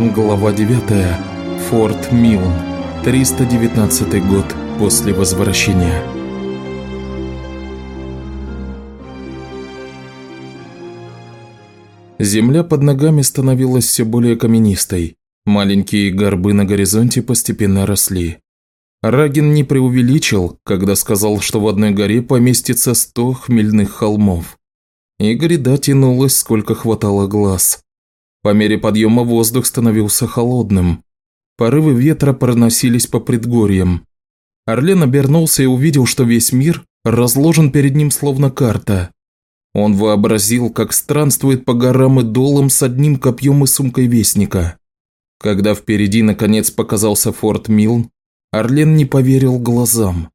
Глава 9. Форт Милн. 319 год после возвращения. Земля под ногами становилась все более каменистой. Маленькие горбы на горизонте постепенно росли. Рагин не преувеличил, когда сказал, что в одной горе поместится сто хмельных холмов. И гряда тянулась, сколько хватало глаз. По мере подъема воздух становился холодным. Порывы ветра проносились по предгорьям. Орлен обернулся и увидел, что весь мир разложен перед ним словно карта. Он вообразил, как странствует по горам и долам с одним копьем и сумкой вестника. Когда впереди наконец показался форт Милн, Орлен не поверил глазам.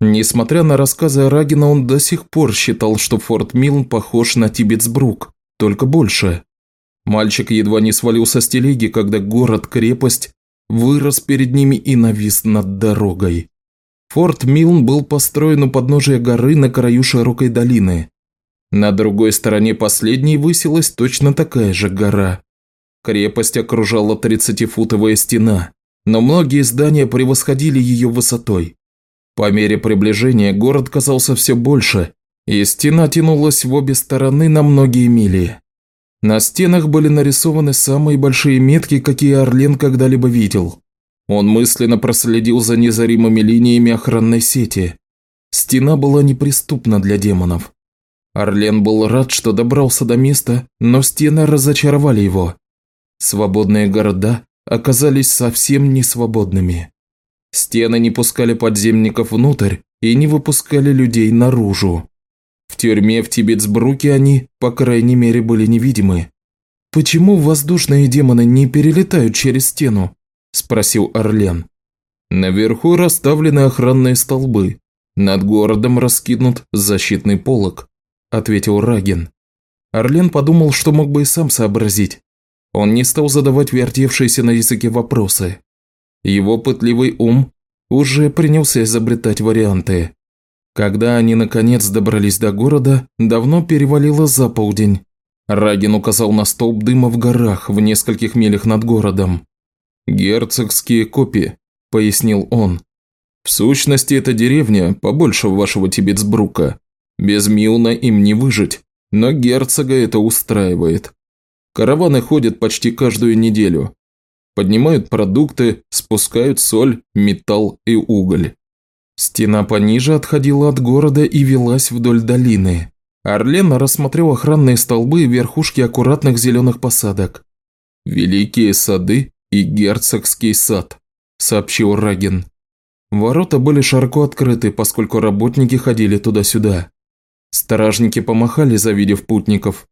Несмотря на рассказы Рагина, он до сих пор считал, что форт Милн похож на Тибетсбрук, только больше. Мальчик едва не свалился с телеги, когда город-крепость вырос перед ними и навис над дорогой. Форт Милн был построен у подножия горы на краю широкой долины. На другой стороне последней высилась точно такая же гора. Крепость окружала 30-футовая стена, но многие здания превосходили ее высотой. По мере приближения город казался все больше, и стена тянулась в обе стороны на многие мили. На стенах были нарисованы самые большие метки, какие Орлен когда-либо видел. Он мысленно проследил за незаримыми линиями охранной сети. Стена была неприступна для демонов. Орлен был рад, что добрался до места, но стены разочаровали его. Свободные города оказались совсем не свободными. Стены не пускали подземников внутрь и не выпускали людей наружу. Тюрьме в Тибетсбруке они, по крайней мере, были невидимы. «Почему воздушные демоны не перелетают через стену?» – спросил Орлен. «Наверху расставлены охранные столбы. Над городом раскинут защитный полог», – ответил Рагин. Орлен подумал, что мог бы и сам сообразить. Он не стал задавать вертевшиеся на языке вопросы. Его пытливый ум уже принялся изобретать варианты. Когда они наконец добрались до города, давно перевалило за полдень. Рагин указал на столб дыма в горах в нескольких милях над городом. «Герцогские копии», – пояснил он. «В сущности, эта деревня побольше вашего Тибетсбрука. Без Милна им не выжить, но герцога это устраивает. Караваны ходят почти каждую неделю. Поднимают продукты, спускают соль, металл и уголь. Стена пониже отходила от города и велась вдоль долины. Орлен рассмотрел охранные столбы и верхушки аккуратных зеленых посадок. «Великие сады и герцогский сад», – сообщил Рагин. Ворота были широко открыты, поскольку работники ходили туда-сюда. Стражники помахали, завидев путников.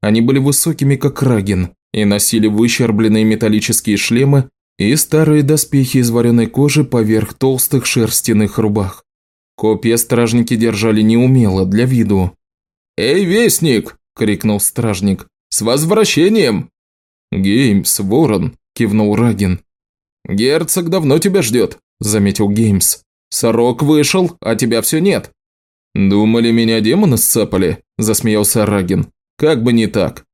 Они были высокими, как Рагин, и носили выщербленные металлические шлемы и старые доспехи из вареной кожи поверх толстых шерстяных рубах. Копья стражники держали неумело, для виду. «Эй, вестник!» – крикнул стражник. «С возвращением!» «Геймс, ворон!» – кивнул Рагин. «Герцог давно тебя ждет», – заметил Геймс. «Сорок вышел, а тебя все нет». «Думали, меня демоны сцапали?» – засмеялся Рагин. «Как бы не так.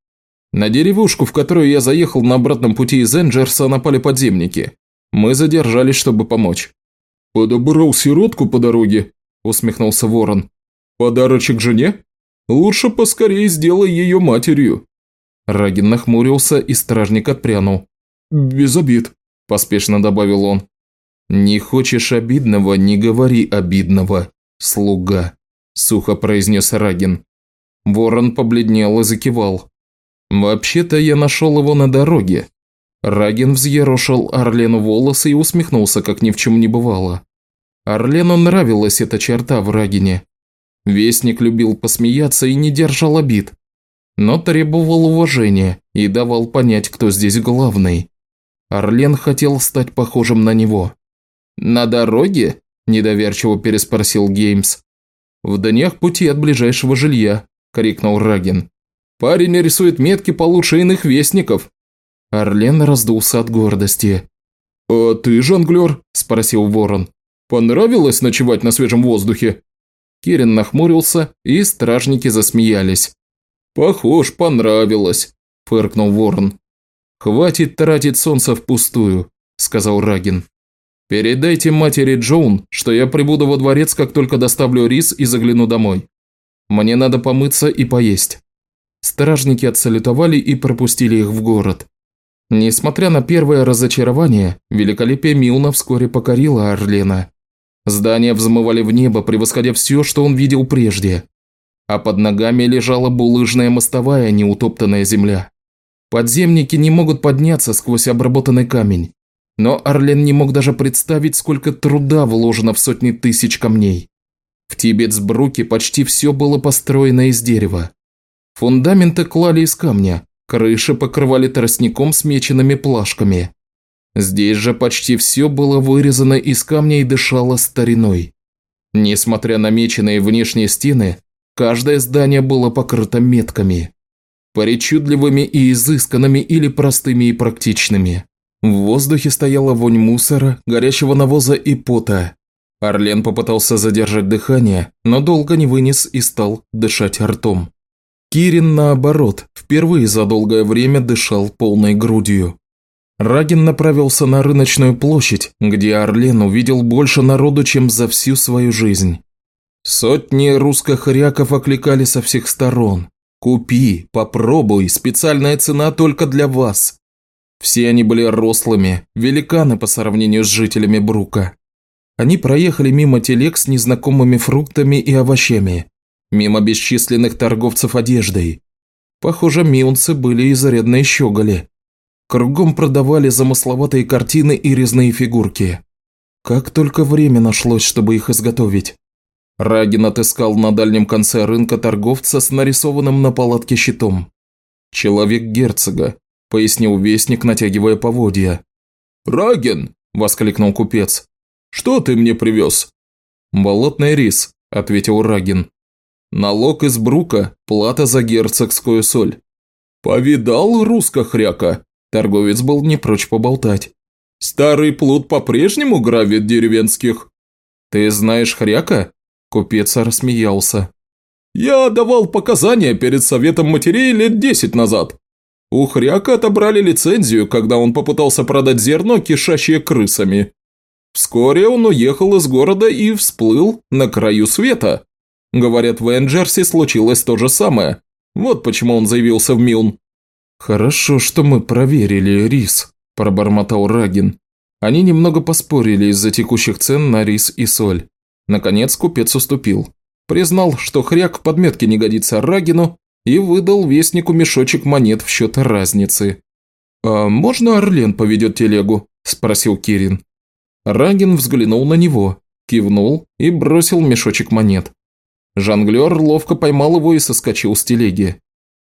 На деревушку, в которую я заехал на обратном пути из Энджерса, напали подземники. Мы задержались, чтобы помочь. «Подобрал сиротку по дороге», – усмехнулся Ворон. «Подарочек жене? Лучше поскорее сделай ее матерью». Рагин нахмурился, и стражник отпрянул. «Без обид», – поспешно добавил он. «Не хочешь обидного, не говори обидного, слуга», – сухо произнес Рагин. Ворон побледнел и закивал. «Вообще-то я нашел его на дороге». Рагин взъерошил Орлену волосы и усмехнулся, как ни в чем не бывало. Орлену нравилась эта черта в Рагине. Вестник любил посмеяться и не держал обид, но требовал уважения и давал понять, кто здесь главный. Орлен хотел стать похожим на него. «На дороге?» – недоверчиво переспросил Геймс. «В днях пути от ближайшего жилья», – крикнул Рагин. Парень рисует метки получше иных вестников». Орлен раздулся от гордости. «А ты, жонглер?» – спросил ворон. «Понравилось ночевать на свежем воздухе?» Кирин нахмурился, и стражники засмеялись. «Похож, понравилось», – фыркнул ворон. «Хватит тратить солнце впустую», – сказал Рагин. «Передайте матери Джоун, что я прибуду во дворец, как только доставлю рис и загляну домой. Мне надо помыться и поесть». Стражники отсалютовали и пропустили их в город. Несмотря на первое разочарование, великолепие Милна вскоре покорило Орлена. Здания взмывали в небо, превосходя все, что он видел прежде. А под ногами лежала булыжная мостовая, неутоптанная земля. Подземники не могут подняться сквозь обработанный камень. Но Орлен не мог даже представить, сколько труда вложено в сотни тысяч камней. В Тибетсбруке почти все было построено из дерева. Фундаменты клали из камня, крыши покрывали тростником с меченными плашками. Здесь же почти все было вырезано из камня и дышало стариной. Несмотря на меченые внешние стены, каждое здание было покрыто метками. Причудливыми и изысканными или простыми и практичными. В воздухе стояла вонь мусора, горячего навоза и пота. Орлен попытался задержать дыхание, но долго не вынес и стал дышать ртом. Кирин, наоборот, впервые за долгое время дышал полной грудью. Рагин направился на рыночную площадь, где Орлен увидел больше народу, чем за всю свою жизнь. Сотни русскохряков окликали со всех сторон. «Купи, попробуй, специальная цена только для вас». Все они были рослыми, великаны по сравнению с жителями Брука. Они проехали мимо телег с незнакомыми фруктами и овощами, мимо бесчисленных торговцев одеждой. Похоже, милнцы были изрядно щеголи. Кругом продавали замысловатые картины и резные фигурки. Как только время нашлось, чтобы их изготовить. Рагин отыскал на дальнем конце рынка торговца с нарисованным на палатке щитом. «Человек герцога», – пояснил вестник, натягивая поводья. «Рагин!» – воскликнул купец. «Что ты мне привез?» «Болотный рис», – ответил Рагин. «Налог из брука, плата за герцогскую соль». «Повидал русско-хряка?» Торговец был не прочь поболтать. «Старый плут по-прежнему гравит деревенских?» «Ты знаешь хряка?» Купец рассмеялся. «Я давал показания перед советом матерей лет десять назад. У хряка отобрали лицензию, когда он попытался продать зерно, кишащее крысами. Вскоре он уехал из города и всплыл на краю света. Говорят, в Энджерсе случилось то же самое. Вот почему он заявился в Милн. «Хорошо, что мы проверили рис», – пробормотал Рагин. Они немного поспорили из-за текущих цен на рис и соль. Наконец купец уступил. Признал, что хряк в подметке не годится Рагину и выдал вестнику мешочек монет в счет разницы. «А можно Орлен поведет телегу?» – спросил Кирин. Рагин взглянул на него, кивнул и бросил мешочек монет. Жонглер ловко поймал его и соскочил с телеги.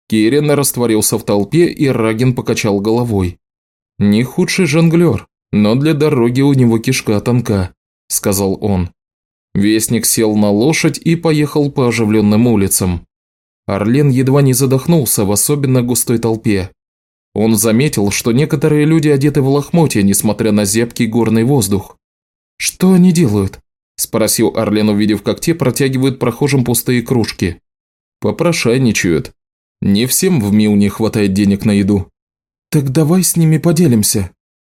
Кирин растворился в толпе, и Рагин покачал головой. «Не худший жонглер, но для дороги у него кишка тонка», – сказал он. Вестник сел на лошадь и поехал по оживленным улицам. Орлен едва не задохнулся в особенно густой толпе. Он заметил, что некоторые люди одеты в лохмотья, несмотря на зябкий горный воздух. «Что они делают?» – спросил Орлен, увидев, как те протягивают прохожим пустые кружки. «Попрошайничают. Не всем в Милне хватает денег на еду». «Так давай с ними поделимся».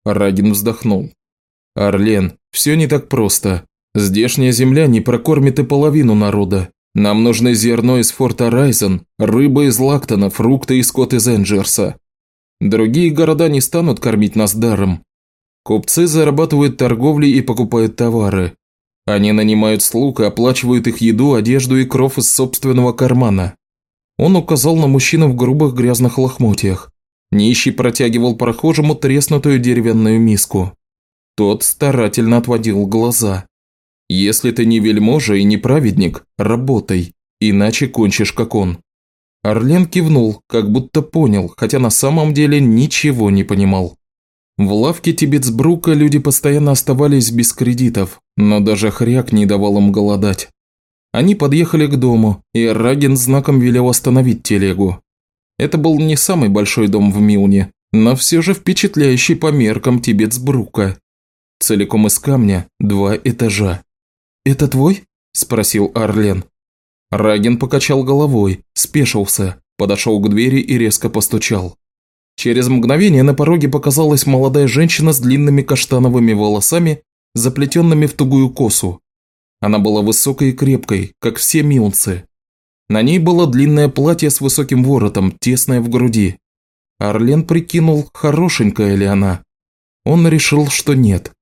Рагин вздохнул. «Орлен, все не так просто. Здешняя земля не прокормит и половину народа. Нам нужны зерно из форта Райзен, рыба из Лактона, фрукты и скот из Энджерса. Другие города не станут кормить нас даром. Купцы зарабатывают торговлей и покупают товары. Они нанимают слуг и оплачивают их еду, одежду и кров из собственного кармана. Он указал на мужчину в грубых грязных лохмотьях. Нищий протягивал прохожему треснутую деревянную миску. Тот старательно отводил глаза. Если ты не вельможа и не праведник, работай, иначе кончишь как он». Орлен кивнул, как будто понял, хотя на самом деле ничего не понимал. В лавке Тибетсбрука люди постоянно оставались без кредитов, но даже хряк не давал им голодать. Они подъехали к дому, и Раген знаком велел остановить телегу. Это был не самый большой дом в Милне, но все же впечатляющий по меркам Тибетсбрука. Целиком из камня, два этажа. «Это твой?» – спросил Арлен. Раген покачал головой, спешился, подошел к двери и резко постучал. Через мгновение на пороге показалась молодая женщина с длинными каштановыми волосами, заплетенными в тугую косу. Она была высокой и крепкой, как все милнцы. На ней было длинное платье с высоким воротом, тесное в груди. Орлен прикинул, хорошенькая ли она. Он решил, что нет.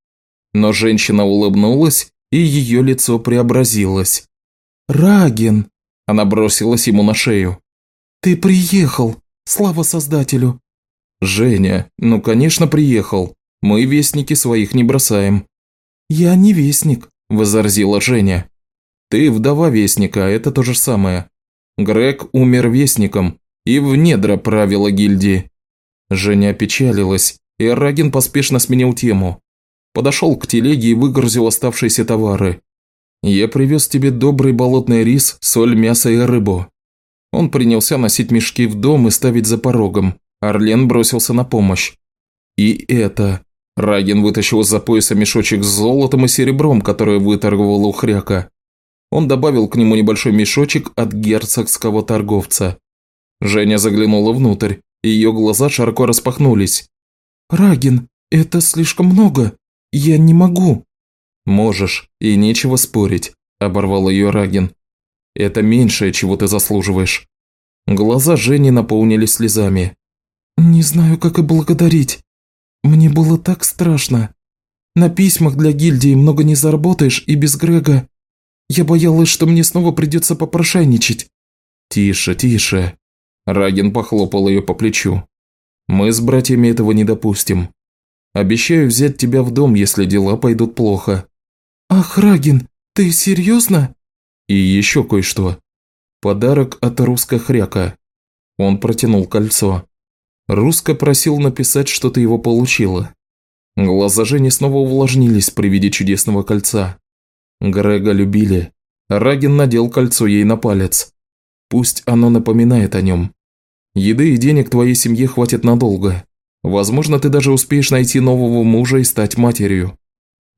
Но женщина улыбнулась, и ее лицо преобразилось. «Раген!» – она бросилась ему на шею. «Ты приехал! Слава Создателю!» «Женя, ну конечно приехал. Мы вестники своих не бросаем». «Я не вестник», – возразила Женя. «Ты вдова вестника, это то же самое. Грег умер вестником и в недра правила гильдии». Женя опечалилась, и Рагин поспешно сменил тему. Подошел к телеге и выгрузил оставшиеся товары. «Я привез тебе добрый болотный рис, соль, мясо и рыбу». Он принялся носить мешки в дом и ставить за порогом. Орлен бросился на помощь. «И это...» Рагин вытащил из-за пояса мешочек с золотом и серебром, который выторговал у хряка. Он добавил к нему небольшой мешочек от герцогского торговца. Женя заглянула внутрь, и ее глаза широко распахнулись. «Рагин, это слишком много. Я не могу». «Можешь, и нечего спорить», – оборвал ее Рагин. «Это меньшее, чего ты заслуживаешь». Глаза Жени наполнились слезами. «Не знаю, как и благодарить. Мне было так страшно. На письмах для гильдии много не заработаешь, и без Грега. Я боялась, что мне снова придется попрошайничать». «Тише, тише». Рагин похлопал ее по плечу. «Мы с братьями этого не допустим. Обещаю взять тебя в дом, если дела пойдут плохо». «Ах, Рагин, ты серьезно?» «И еще кое-что. Подарок от Руска Хряка». Он протянул кольцо. Руска просил написать, что ты его получила. Глаза Жени снова увлажнились при виде чудесного кольца. Грега любили. Рагин надел кольцо ей на палец. Пусть оно напоминает о нем. Еды и денег твоей семье хватит надолго. Возможно, ты даже успеешь найти нового мужа и стать матерью.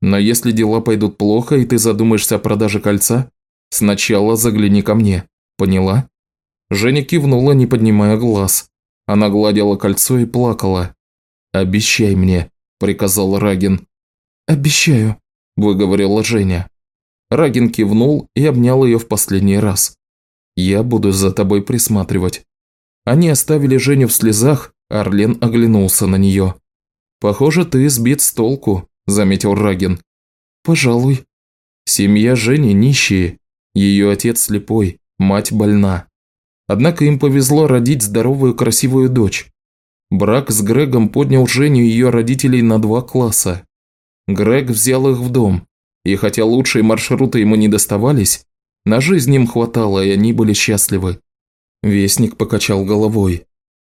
Но если дела пойдут плохо, и ты задумаешься о продаже кольца, сначала загляни ко мне. Поняла?» Женя кивнула, не поднимая глаз. Она гладила кольцо и плакала. «Обещай мне», – приказал Рагин. «Обещаю», – выговорила Женя. Рагин кивнул и обнял ее в последний раз. «Я буду за тобой присматривать». Они оставили Женю в слезах, Орлен оглянулся на нее. «Похоже, ты сбит с толку», – заметил Рагин. «Пожалуй». Семья Жени нищие. Ее отец слепой, мать больна. Однако им повезло родить здоровую красивую дочь. Брак с Грегом поднял Женю и ее родителей на два класса. Грег взял их в дом, и хотя лучшие маршруты ему не доставались, на жизнь им хватало, и они были счастливы. Вестник покачал головой.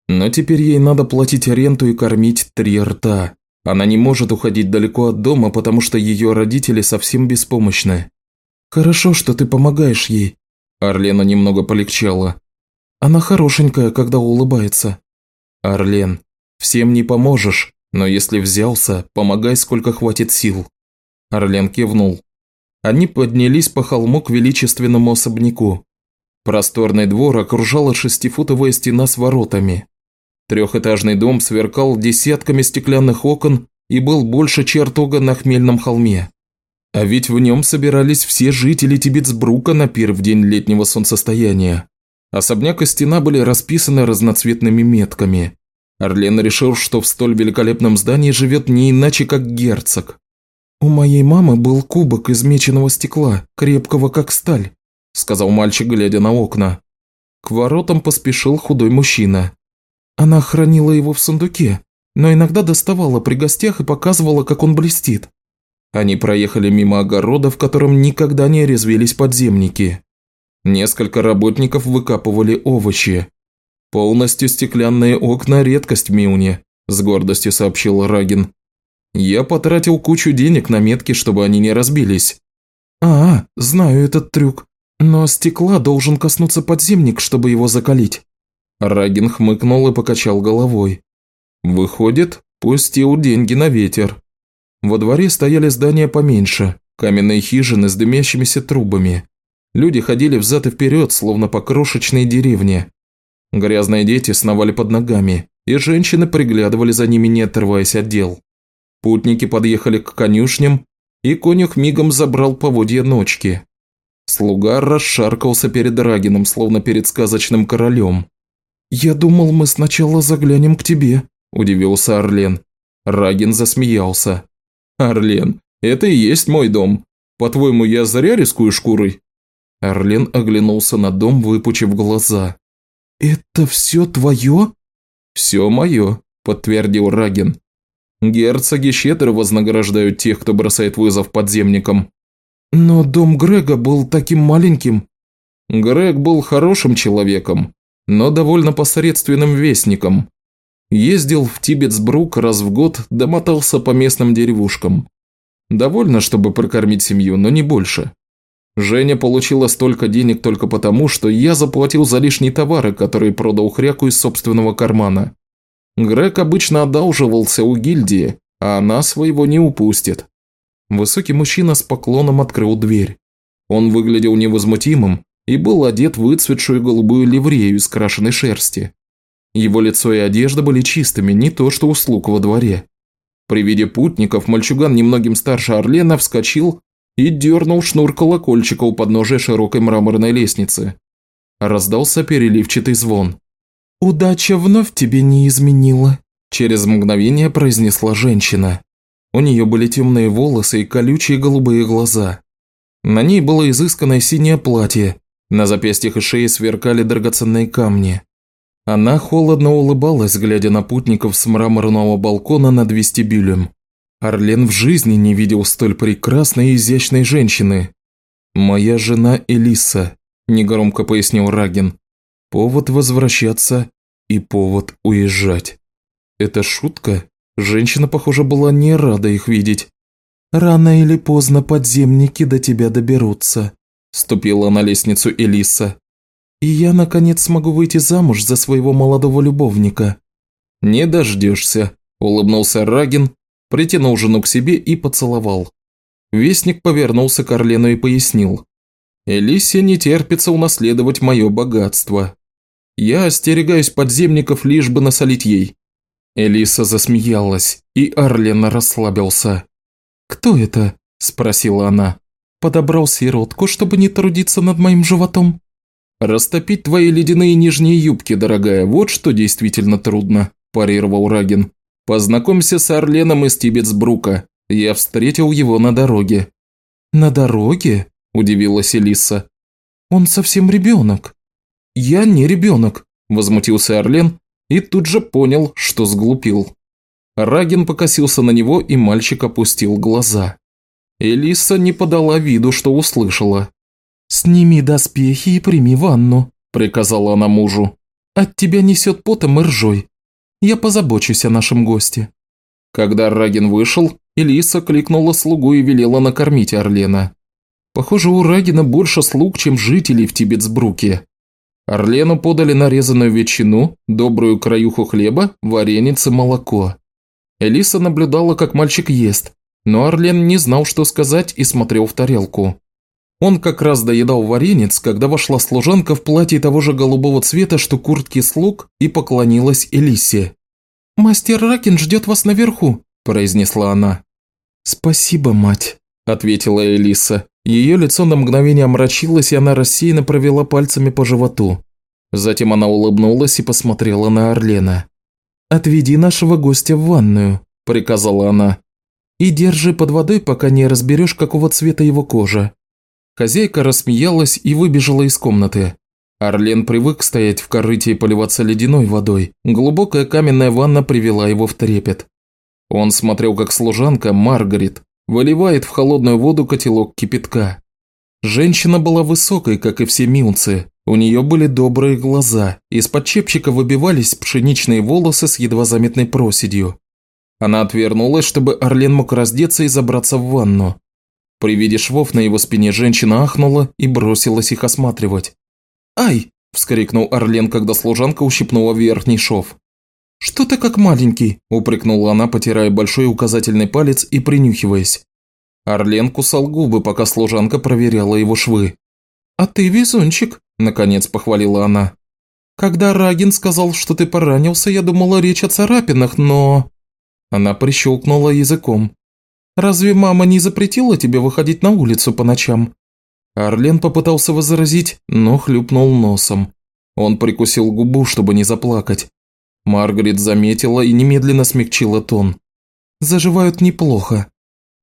Но теперь ей надо платить аренду и кормить три рта. Она не может уходить далеко от дома, потому что ее родители совсем беспомощны. «Хорошо, что ты помогаешь ей», – Орлена немного полегчала. «Она хорошенькая, когда улыбается». «Орлен, всем не поможешь, но если взялся, помогай, сколько хватит сил». Орлен кивнул. Они поднялись по холму к величественному особняку. Просторный двор окружала шестифутовая стена с воротами. Трехэтажный дом сверкал десятками стеклянных окон и был больше чертога на Хмельном холме. А ведь в нем собирались все жители Тибетсбрука на пир в день летнего солнцестояния. Особняк и стена были расписаны разноцветными метками. Орлен решил, что в столь великолепном здании живет не иначе, как герцог. «У моей мамы был кубок из меченого стекла, крепкого как сталь», – сказал мальчик, глядя на окна. К воротам поспешил худой мужчина. Она хранила его в сундуке, но иногда доставала при гостях и показывала, как он блестит. Они проехали мимо огорода, в котором никогда не резвились подземники. Несколько работников выкапывали овощи. «Полностью стеклянные окна – редкость в Миуне», – с гордостью сообщил Рагин. «Я потратил кучу денег на метки, чтобы они не разбились». «А, знаю этот трюк. Но стекла должен коснуться подземник, чтобы его закалить». Рагин хмыкнул и покачал головой. «Выходит, пустил деньги на ветер». Во дворе стояли здания поменьше, каменные хижины с дымящимися трубами. Люди ходили взад и вперед, словно по крошечной деревне. Грязные дети сновали под ногами, и женщины приглядывали за ними, не отрываясь от дел. Путники подъехали к конюшням, и конюх мигом забрал поводья ночки. Слуга расшаркался перед Рагином, словно перед сказочным королем. «Я думал, мы сначала заглянем к тебе», – удивился Орлен. Рагин засмеялся. «Орлен, это и есть мой дом. По-твоему, я зря рискую шкурой?» Орлен оглянулся на дом, выпучив глаза. «Это все твое?» «Все мое», – подтвердил Рагин. «Герцоги щедро вознаграждают тех, кто бросает вызов подземникам». «Но дом Грега был таким маленьким». Грег был хорошим человеком, но довольно посредственным вестником. Ездил в Тибетсбрук раз в год, домотался по местным деревушкам. Довольно, чтобы прокормить семью, но не больше. Женя получила столько денег только потому, что я заплатил за лишние товары, которые продал хряку из собственного кармана. Грег обычно одалживался у гильдии, а она своего не упустит. Высокий мужчина с поклоном открыл дверь. Он выглядел невозмутимым и был одет в выцветшую голубую ливрею из крашеной шерсти. Его лицо и одежда были чистыми, не то что у слуг во дворе. При виде путников мальчуган немногим старше Орлена вскочил и дернул шнур колокольчика у подножия широкой мраморной лестницы. Раздался переливчатый звон. «Удача вновь тебе не изменила», – через мгновение произнесла женщина. У нее были темные волосы и колючие голубые глаза. На ней было изысканное синее платье, на запястьях и шее сверкали драгоценные камни. Она холодно улыбалась, глядя на путников с мраморного балкона над вестибюлем. Орлен в жизни не видел столь прекрасной и изящной женщины. «Моя жена Элиса», – негромко пояснил Рагин. «Повод возвращаться и повод уезжать». «Это шутка?» Женщина, похоже, была не рада их видеть. «Рано или поздно подземники до тебя доберутся», – ступила на лестницу Элиса. «И я, наконец, смогу выйти замуж за своего молодого любовника». «Не дождешься», – улыбнулся Рагин притянул жену к себе и поцеловал. Вестник повернулся к Орлену и пояснил. «Элисе не терпится унаследовать мое богатство. Я остерегаюсь подземников, лишь бы насолить ей». Элиса засмеялась, и Орлен расслабился. «Кто это?» – спросила она. «Подобрал сиротку, чтобы не трудиться над моим животом?» «Растопить твои ледяные нижние юбки, дорогая, вот что действительно трудно», – парировал Рагин. Познакомься с Орленом из Тибетсбрука. Я встретил его на дороге». «На дороге?» – удивилась Элиса. «Он совсем ребенок». «Я не ребенок», – возмутился Орлен и тут же понял, что сглупил. Рагин покосился на него, и мальчик опустил глаза. Элиса не подала виду, что услышала. «Сними доспехи и прими ванну», – приказала она мужу. «От тебя несет потом и ржой. Я позабочусь о нашем госте». Когда Рагин вышел, Элиса кликнула слугу и велела накормить Орлена. Похоже, у Рагина больше слуг, чем жителей в Тибетсбруке. Орлену подали нарезанную ветчину, добрую краюху хлеба, вареницы, молоко. Элиса наблюдала, как мальчик ест, но Орлен не знал, что сказать и смотрел в тарелку. Он как раз доедал варенец, когда вошла служанка в платье того же голубого цвета, что куртки слуг, и поклонилась Элисе. «Мастер Ракин ждет вас наверху», – произнесла она. «Спасибо, мать», – ответила Элиса. Ее лицо на мгновение омрачилось, и она рассеянно провела пальцами по животу. Затем она улыбнулась и посмотрела на Орлена. «Отведи нашего гостя в ванную», – приказала она. «И держи под водой, пока не разберешь, какого цвета его кожа. Хозяйка рассмеялась и выбежала из комнаты. Орлен привык стоять в корыте и поливаться ледяной водой. Глубокая каменная ванна привела его в трепет. Он смотрел, как служанка, Маргарет, выливает в холодную воду котелок кипятка. Женщина была высокой, как и все милцы. У нее были добрые глаза, из-под чепчика выбивались пшеничные волосы с едва заметной проседью. Она отвернулась, чтобы Орлен мог раздеться и забраться в ванну. При виде швов на его спине женщина ахнула и бросилась их осматривать. «Ай!» – вскрикнул Орлен, когда служанка ущипнула верхний шов. «Что ты как маленький?» – упрекнула она, потирая большой указательный палец и принюхиваясь. Орлен кусал губы, пока служанка проверяла его швы. «А ты везунчик», – наконец похвалила она. Когда Рагин сказал, что ты поранился, я думала речь о царапинах, но...» Она прищелкнула языком. «Разве мама не запретила тебе выходить на улицу по ночам?» Арлен попытался возразить, но хлюпнул носом. Он прикусил губу, чтобы не заплакать. Маргарет заметила и немедленно смягчила тон. «Заживают неплохо».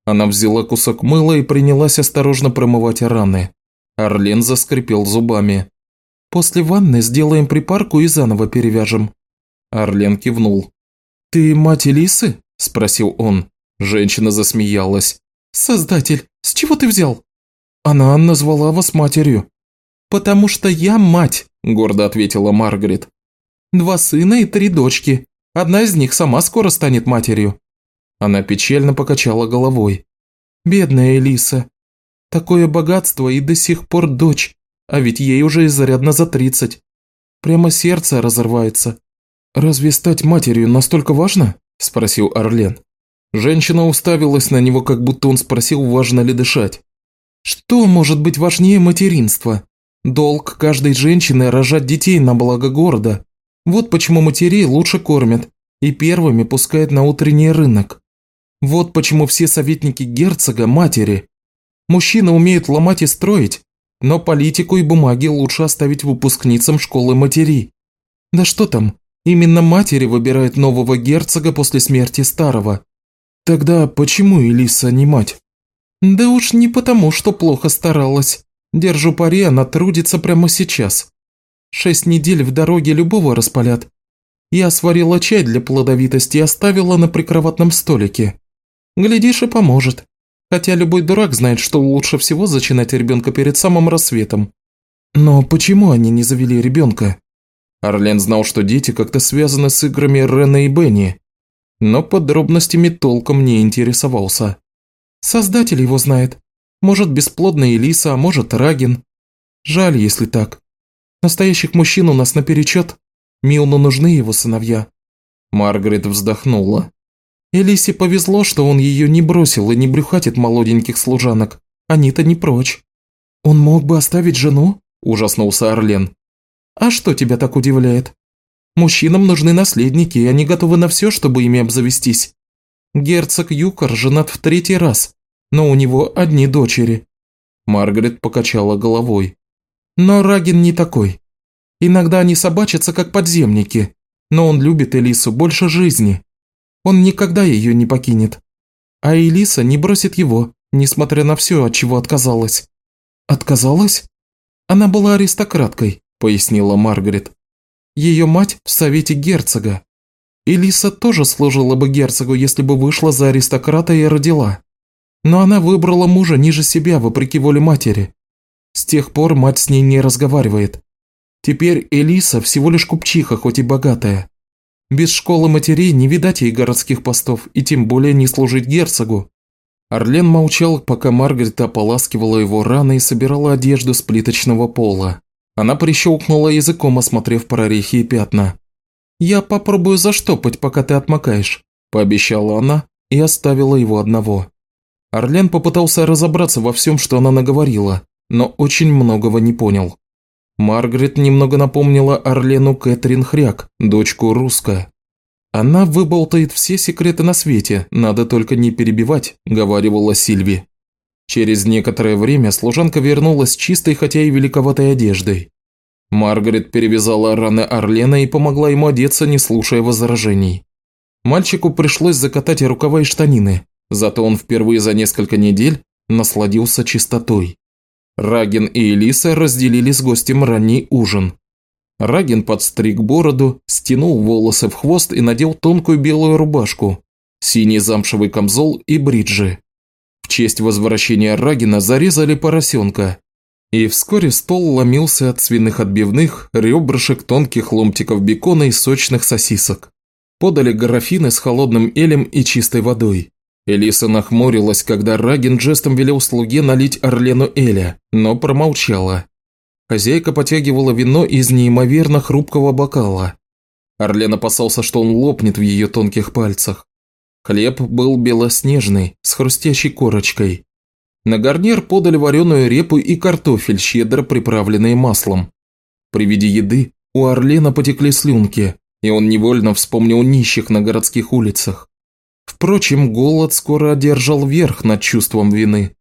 Она взяла кусок мыла и принялась осторожно промывать раны. Арлен заскрипел зубами. «После ванны сделаем припарку и заново перевяжем». Арлен кивнул. «Ты мать Элисы?» – спросил он. Женщина засмеялась. «Создатель, с чего ты взял?» «Она назвала вас матерью». «Потому что я мать», – гордо ответила Маргарет. «Два сына и три дочки. Одна из них сама скоро станет матерью». Она печально покачала головой. «Бедная Элиса. Такое богатство и до сих пор дочь, а ведь ей уже изрядно за тридцать. Прямо сердце разорвается». «Разве стать матерью настолько важно?» – спросил Орлен. Женщина уставилась на него, как будто он спросил, важно ли дышать. «Что может быть важнее материнства? Долг каждой женщины – рожать детей на благо города. Вот почему матерей лучше кормят и первыми пускают на утренний рынок. Вот почему все советники герцога – матери. Мужчины умеют ломать и строить, но политику и бумаги лучше оставить выпускницам школы матерей. Да что там, именно матери выбирают нового герцога после смерти старого. Тогда почему Элиса не мать? Да уж не потому, что плохо старалась. Держу пари, она трудится прямо сейчас. Шесть недель в дороге любого распалят. Я сварила чай для плодовитости и оставила на прикроватном столике. Глядишь и поможет. Хотя любой дурак знает, что лучше всего зачинать ребенка перед самым рассветом. Но почему они не завели ребенка? Орлен знал, что дети как-то связаны с играми Рена и Бенни, но подробностями толком не интересовался. Создатель его знает. Может, бесплодная Элиса, а может, Рагин. Жаль, если так. Настоящих мужчин у нас наперечет. Милну нужны его сыновья. Маргарет вздохнула. Элисе повезло, что он ее не бросил и не брюхатит молоденьких служанок. Они-то не прочь. Он мог бы оставить жену? Ужаснулся Орлен. А что тебя так удивляет? Мужчинам нужны наследники, и они готовы на все, чтобы ими обзавестись. Герцог Юкор женат в третий раз, но у него одни дочери. Маргарет покачала головой. Но Рагин не такой. Иногда они собачатся, как подземники, но он любит Элису больше жизни. Он никогда ее не покинет. А Элиса не бросит его, несмотря на все, от чего отказалась. Отказалась? Она была аристократкой, пояснила Маргарет. Ее мать в совете герцога. Элиса тоже служила бы герцогу, если бы вышла за аристократа и родила. Но она выбрала мужа ниже себя, вопреки воле матери. С тех пор мать с ней не разговаривает. Теперь Элиса всего лишь купчиха, хоть и богатая. Без школы матерей не видать ей городских постов, и тем более не служить герцогу. Орлен молчал, пока Маргарет ополаскивала его раны и собирала одежду с плиточного пола. Она прищелкнула языком, осмотрев прорехи и пятна. «Я попробую заштопать, пока ты отмокаешь», – пообещала она и оставила его одного. Орлен попытался разобраться во всем, что она наговорила, но очень многого не понял. Маргарет немного напомнила Орлену Кэтрин Хряк, дочку Руска. «Она выболтает все секреты на свете, надо только не перебивать», – говаривала Сильви. Через некоторое время служанка вернулась чистой, хотя и великоватой одеждой. Маргарет перевязала раны Орлена и помогла ему одеться, не слушая возражений. Мальчику пришлось закатать рукава и штанины, зато он впервые за несколько недель насладился чистотой. Рагин и Элиса разделили с гостем ранний ужин. Рагин подстриг бороду, стянул волосы в хвост и надел тонкую белую рубашку, синий замшевый камзол и бриджи. Честь возвращения Рагина зарезали поросенка, и вскоре стол ломился от свиных отбивных, ребрышек, тонких ломтиков бекона и сочных сосисок. Подали графины с холодным элем и чистой водой. Элиса нахмурилась, когда Рагин жестом велел слуге налить Орлену Эля, но промолчала. Хозяйка потягивала вино из неимоверно хрупкого бокала. Орлен опасался, что он лопнет в ее тонких пальцах. Хлеб был белоснежный, с хрустящей корочкой. На гарнир подали вареную репу и картофель, щедро приправленные маслом. При виде еды у Орлена потекли слюнки, и он невольно вспомнил нищих на городских улицах. Впрочем, голод скоро одержал верх над чувством вины.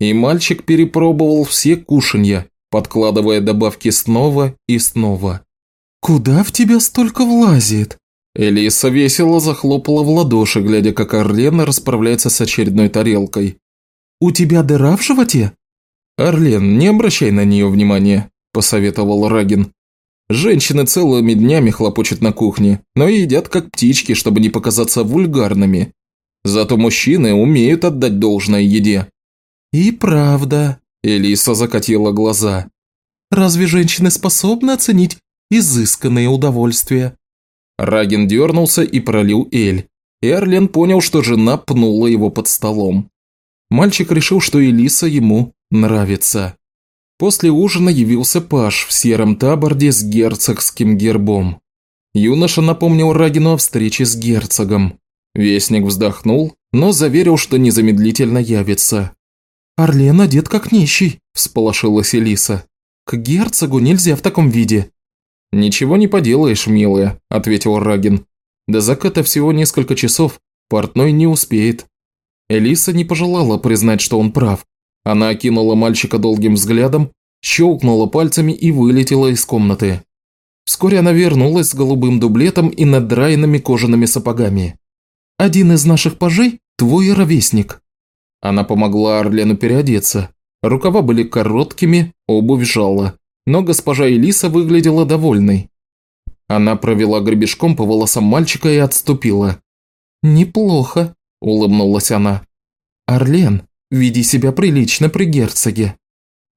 И мальчик перепробовал все кушанья, подкладывая добавки снова и снова. «Куда в тебя столько влазит?» Элиса весело захлопала в ладоши, глядя, как Орлен расправляется с очередной тарелкой. «У тебя дыра в животе?» «Орлен, не обращай на нее внимания», – посоветовал Рагин. «Женщины целыми днями хлопочут на кухне, но едят как птички, чтобы не показаться вульгарными. Зато мужчины умеют отдать должное еде». «И правда», – Элиса закатила глаза. «Разве женщины способны оценить изысканные удовольствия?» Рагин дернулся и пролил эль, и Орлен понял, что жена пнула его под столом. Мальчик решил, что Элиса ему нравится. После ужина явился Паш в сером таборде с герцогским гербом. Юноша напомнил Рагину о встрече с герцогом. Вестник вздохнул, но заверил, что незамедлительно явится. «Орлен одет как нищий», – всполошилась Элиса. «К герцогу нельзя в таком виде». «Ничего не поделаешь, милая», – ответил Рагин. «До заката всего несколько часов, портной не успеет». Элиса не пожелала признать, что он прав. Она окинула мальчика долгим взглядом, щелкнула пальцами и вылетела из комнаты. Вскоре она вернулась с голубым дублетом и надраенными кожаными сапогами. «Один из наших пажей – твой ровесник». Она помогла Орлену переодеться. Рукава были короткими, обувь жала но госпожа Элиса выглядела довольной. Она провела гребешком по волосам мальчика и отступила. «Неплохо», – улыбнулась она. «Орлен, веди себя прилично при герцоге».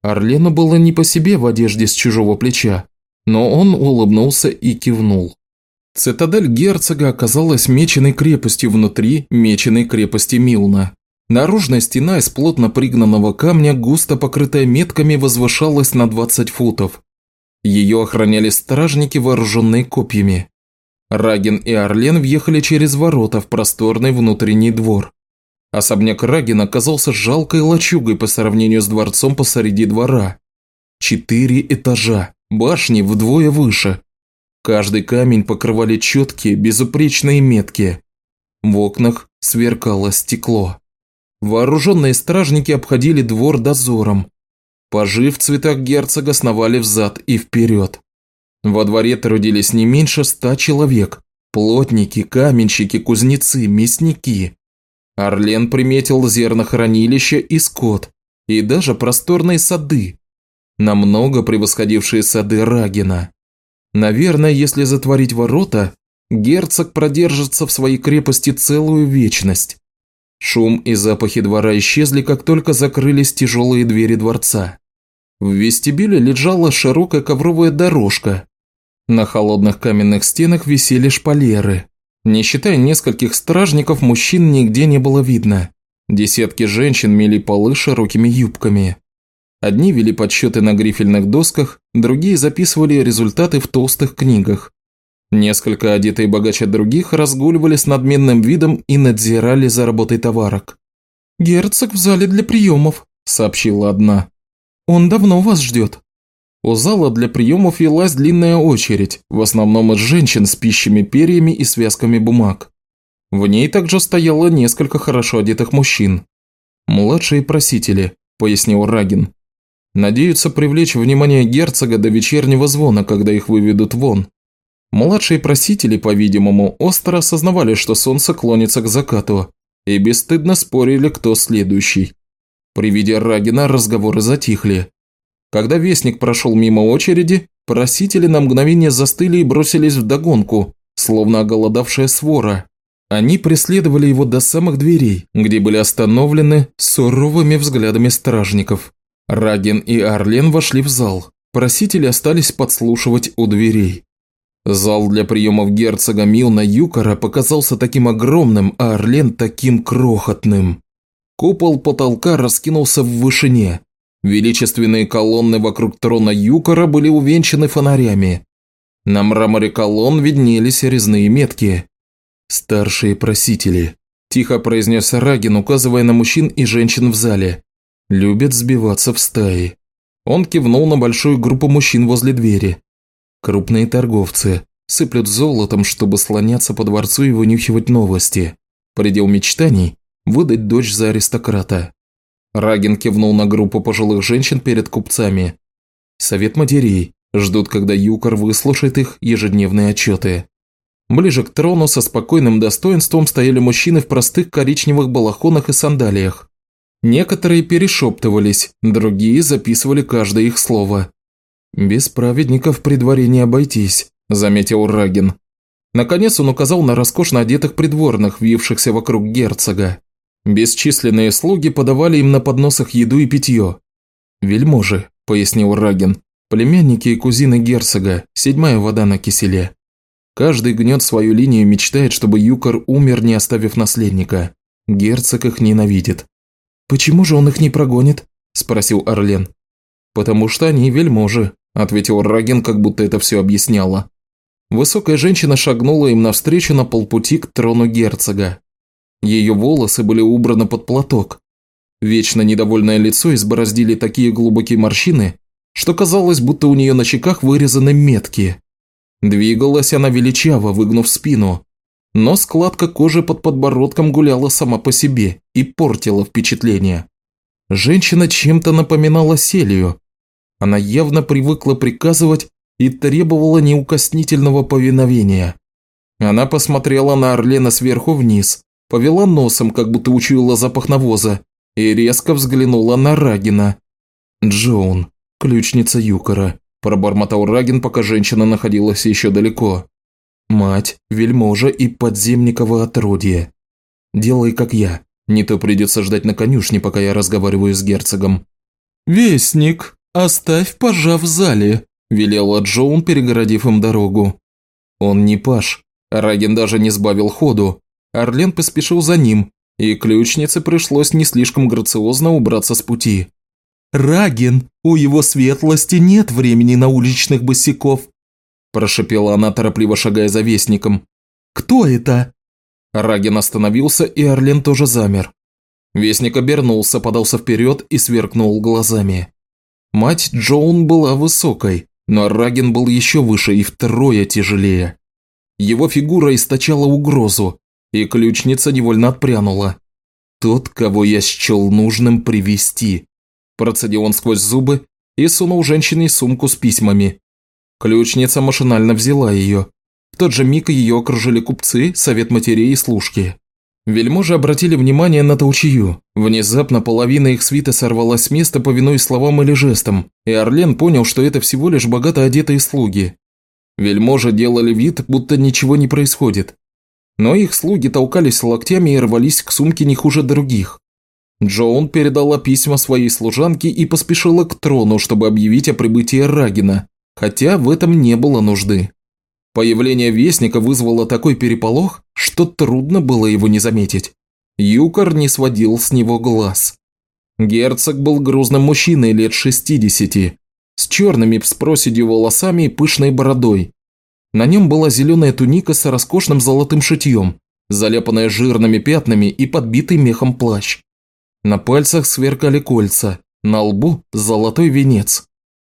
Орлену было не по себе в одежде с чужого плеча, но он улыбнулся и кивнул. Цитадель герцога оказалась меченой крепостью внутри меченой крепости Милна. Наружная стена из плотно пригнанного камня, густо покрытая метками, возвышалась на 20 футов. Ее охраняли стражники, вооруженные копьями. Рагин и Орлен въехали через ворота в просторный внутренний двор. Особняк Рагин оказался жалкой лачугой по сравнению с дворцом посреди двора. Четыре этажа, башни вдвое выше. Каждый камень покрывали четкие, безупречные метки. В окнах сверкало стекло. Вооруженные стражники обходили двор дозором. Пажи в цветах герцога сновали взад и вперед. Во дворе трудились не меньше ста человек. Плотники, каменщики, кузнецы, мясники. Орлен приметил зернохранилище и скот, и даже просторные сады, намного превосходившие сады Рагина. Наверное, если затворить ворота, герцог продержится в своей крепости целую вечность. Шум и запахи двора исчезли, как только закрылись тяжелые двери дворца. В вестибюле лежала широкая ковровая дорожка. На холодных каменных стенах висели шпалеры. Не считая нескольких стражников, мужчин нигде не было видно. Десятки женщин мели полы широкими юбками. Одни вели подсчеты на грифельных досках, другие записывали результаты в толстых книгах. Несколько одетые богаче других разгуливали с надменным видом и надзирали за работой товарок. «Герцог в зале для приемов», – сообщила одна. «Он давно вас ждет». У зала для приемов велась длинная очередь, в основном из женщин с пищими перьями и связками бумаг. В ней также стояло несколько хорошо одетых мужчин. «Младшие просители», – пояснил Рагин. «Надеются привлечь внимание герцога до вечернего звона, когда их выведут вон. Младшие просители, по-видимому, остро осознавали, что солнце клонится к закату, и бесстыдно спорили, кто следующий. При виде Рагина разговоры затихли. Когда вестник прошел мимо очереди, просители на мгновение застыли и бросились в догонку, словно оголодавшая свора. Они преследовали его до самых дверей, где были остановлены суровыми взглядами стражников. Рагин и Арлен вошли в зал. Просители остались подслушивать у дверей. Зал для приемов герцога Милна Юкара показался таким огромным, а Орлен таким крохотным. Купол потолка раскинулся в вышине. Величественные колонны вокруг трона Юкара были увенчаны фонарями. На мраморе колонн виднелись резные метки. «Старшие просители», – тихо произнес Рагин, указывая на мужчин и женщин в зале. «Любят сбиваться в стаи». Он кивнул на большую группу мужчин возле двери. Крупные торговцы сыплют золотом, чтобы слоняться по дворцу и вынюхивать новости. Предел мечтаний – выдать дочь за аристократа. Рагин кивнул на группу пожилых женщин перед купцами. Совет матерей ждут, когда Юкор выслушает их ежедневные отчеты. Ближе к трону со спокойным достоинством стояли мужчины в простых коричневых балахонах и сандалиях. Некоторые перешептывались, другие записывали каждое их слово. «Без праведников при дворе не обойтись», – заметил Рагин. Наконец он указал на роскошно одетых придворных, вившихся вокруг герцога. Бесчисленные слуги подавали им на подносах еду и питье. «Вельможи», – пояснил Рагин, – «племянники и кузины герцога, седьмая вода на киселе. Каждый гнет свою линию и мечтает, чтобы Юкор умер, не оставив наследника. Герцог их ненавидит». «Почему же он их не прогонит?» – спросил Орлен. «Потому что они вельможи», – ответил Рагин, как будто это все объясняло. Высокая женщина шагнула им навстречу на полпути к трону герцога. Ее волосы были убраны под платок. Вечно недовольное лицо избороздили такие глубокие морщины, что казалось, будто у нее на щеках вырезаны метки. Двигалась она величаво, выгнув спину, но складка кожи под подбородком гуляла сама по себе и портила впечатление. Женщина чем-то напоминала Селию. Она явно привыкла приказывать и требовала неукоснительного повиновения. Она посмотрела на Орлена сверху вниз, повела носом, как будто учуяла запах навоза, и резко взглянула на Рагина. «Джоун, ключница Юкора», – пробормотал Рагин, пока женщина находилась еще далеко. «Мать, вельможа и подземниково отродье. Делай, как я, не то придется ждать на конюшне, пока я разговариваю с герцогом». «Вестник, оставь пажа в зале», – велела Джоун, перегородив им дорогу. Он не паш. Рагин даже не сбавил ходу. Орлен поспешил за ним, и ключнице пришлось не слишком грациозно убраться с пути. «Рагин, у его светлости нет времени на уличных босиков», – прошепела она, торопливо шагая за вестником. «Кто это?» Рагин остановился, и Орлен тоже замер. Вестник обернулся, подался вперед и сверкнул глазами. Мать Джоун была высокой, но Рагин был еще выше и втрое тяжелее. Его фигура источала угрозу, и ключница невольно отпрянула. «Тот, кого я счел нужным привести процедил он сквозь зубы и сунул женщине сумку с письмами. Ключница машинально взяла ее. В тот же миг ее окружили купцы, совет матерей и служки. Вельможи обратили внимание на толчью. Внезапно половина их свита сорвалась с места, повинуясь словам или жестам, и Орлен понял, что это всего лишь богато одетые слуги. Вельможи делали вид, будто ничего не происходит. Но их слуги толкались локтями и рвались к сумке не хуже других. Джоун передала письма своей служанке и поспешила к трону, чтобы объявить о прибытии Рагина, хотя в этом не было нужды. Появление Вестника вызвало такой переполох, что трудно было его не заметить. Юкор не сводил с него глаз. Герцог был грузным мужчиной лет 60, с черными с проседью волосами и пышной бородой. На нем была зеленая туника с роскошным золотым шитьем, заляпанная жирными пятнами и подбитый мехом плащ. На пальцах сверкали кольца, на лбу золотой венец.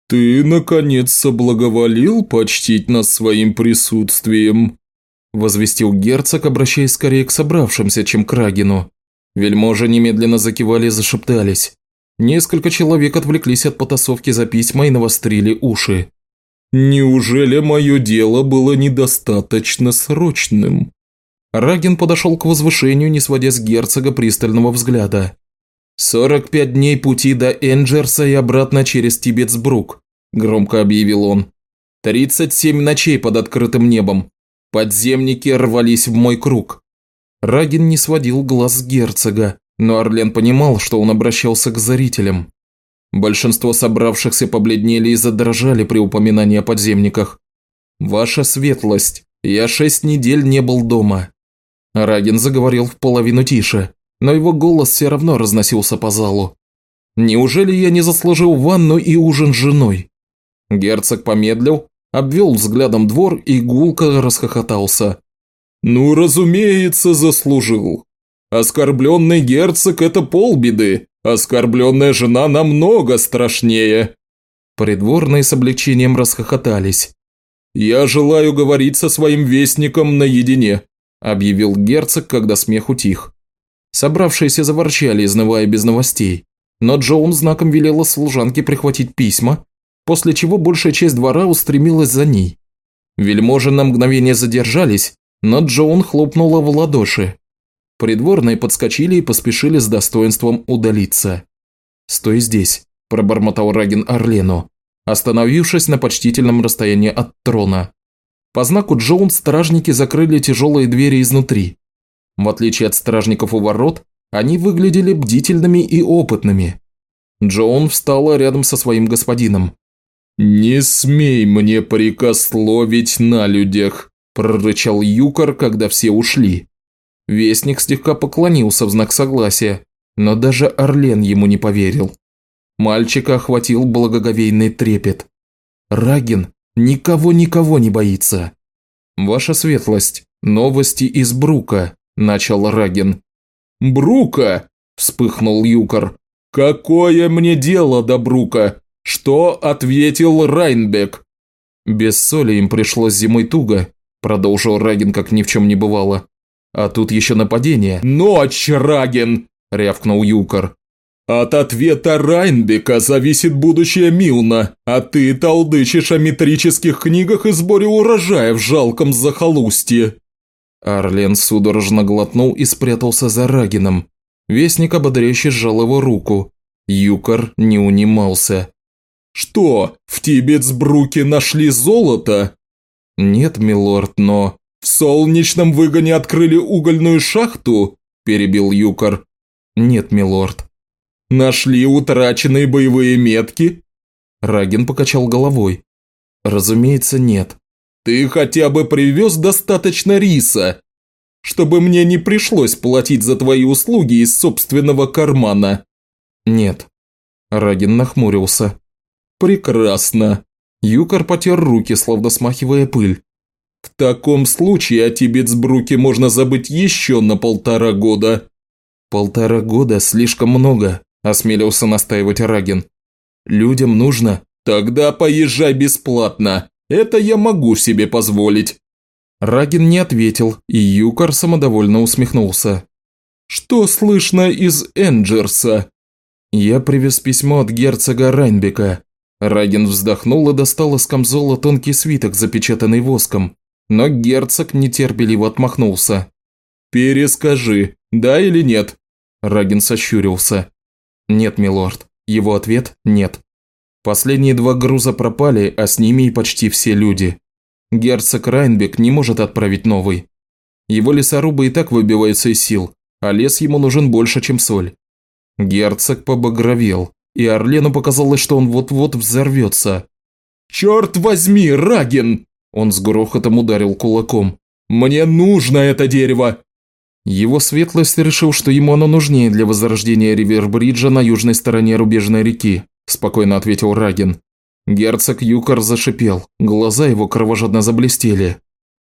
«Ты, наконец, соблаговолил почтить нас своим присутствием», – возвестил герцог, обращаясь скорее к собравшимся, чем к Рагину. Вельможи немедленно закивали и зашептались. Несколько человек отвлеклись от потасовки за письма и навострили уши. «Неужели мое дело было недостаточно срочным?» Рагин подошел к возвышению, не сводя с герцога пристального взгляда. «Сорок пять дней пути до Энджерса и обратно через Тибетсбрук», – громко объявил он. «Тридцать семь ночей под открытым небом. Подземники рвались в мой круг». Рагин не сводил глаз герцога, но Орлен понимал, что он обращался к зрителям. Большинство собравшихся побледнели и задрожали при упоминании о подземниках. «Ваша светлость, я шесть недель не был дома». Рагин заговорил в половину тише но его голос все равно разносился по залу. «Неужели я не заслужил ванну и ужин с женой?» Герцог помедлил, обвел взглядом двор и гулко расхохотался. «Ну, разумеется, заслужил. Оскорбленный герцог – это полбеды, оскорбленная жена намного страшнее». Придворные с облегчением расхохотались. я желаю говорить со своим вестником наедине», – объявил герцог, когда смех утих. Собравшиеся заворчали, изнывая без новостей, но Джоун знаком велела служанке прихватить письма, после чего большая часть двора устремилась за ней. Вельможи на мгновение задержались, но Джоун хлопнула в ладоши. Придворные подскочили и поспешили с достоинством удалиться. «Стой здесь», – пробормотал Рагин Орлену, остановившись на почтительном расстоянии от трона. По знаку Джоун стражники закрыли тяжелые двери изнутри. В отличие от стражников у ворот, они выглядели бдительными и опытными. Джоун встала рядом со своим господином. «Не смей мне прикословить на людях», – прорычал Юкор, когда все ушли. Вестник слегка поклонился в знак согласия, но даже Орлен ему не поверил. Мальчика охватил благоговейный трепет. Рагин никого-никого не боится. «Ваша светлость, новости из Брука», – начал Рагин. «Брука!» – вспыхнул Юкор. «Какое мне дело до Брука? Что ответил Райнбек?» «Без соли им пришлось зимой туго», – продолжил Рагин, как ни в чем не бывало. «А тут еще нападение». «Ночь, Раген!» – рявкнул Юкор. От ответа Райнбека зависит будущее Милна, а ты толдычишь о метрических книгах и сборе урожая в жалком захолустье». Арлен судорожно глотнул и спрятался за Рагином. Вестник ободряюще сжал его руку. Юкор не унимался. «Что, в Тибетсбруке нашли золото?» «Нет, милорд, но...» «В солнечном выгоне открыли угольную шахту?» – перебил Юкор. «Нет, милорд». Нашли утраченные боевые метки?» Рагин покачал головой. «Разумеется, нет». «Ты хотя бы привез достаточно риса, чтобы мне не пришлось платить за твои услуги из собственного кармана?» «Нет». Рагин нахмурился. «Прекрасно». Юкор потер руки, словно смахивая пыль. «В таком случае о Тибетсбруке можно забыть еще на полтора года». «Полтора года слишком много», – осмелился настаивать Рагин. «Людям нужно...» «Тогда поезжай бесплатно. Это я могу себе позволить». Рагин не ответил, и Юкар самодовольно усмехнулся. «Что слышно из Энджерса?» «Я привез письмо от герцога Райнбека». Рагин вздохнул и достал из камзола тонкий свиток, запечатанный воском, но герцог нетерпеливо отмахнулся. «Перескажи, да или нет?» Рагин сощурился. «Нет, милорд». Его ответ – нет. Последние два груза пропали, а с ними и почти все люди. Герцог Райнбек не может отправить новый. Его лесорубы и так выбиваются из сил, а лес ему нужен больше, чем соль. Герцог побагровел, и Орлену показалось, что он вот-вот взорвется. «Черт возьми, Раген!» Он с грохотом ударил кулаком. «Мне нужно это дерево! Его светлость решил, что ему оно нужнее для возрождения Ривербриджа на южной стороне рубежной реки, спокойно ответил Рагин. Герцог Юкар зашипел, глаза его кровожадно заблестели.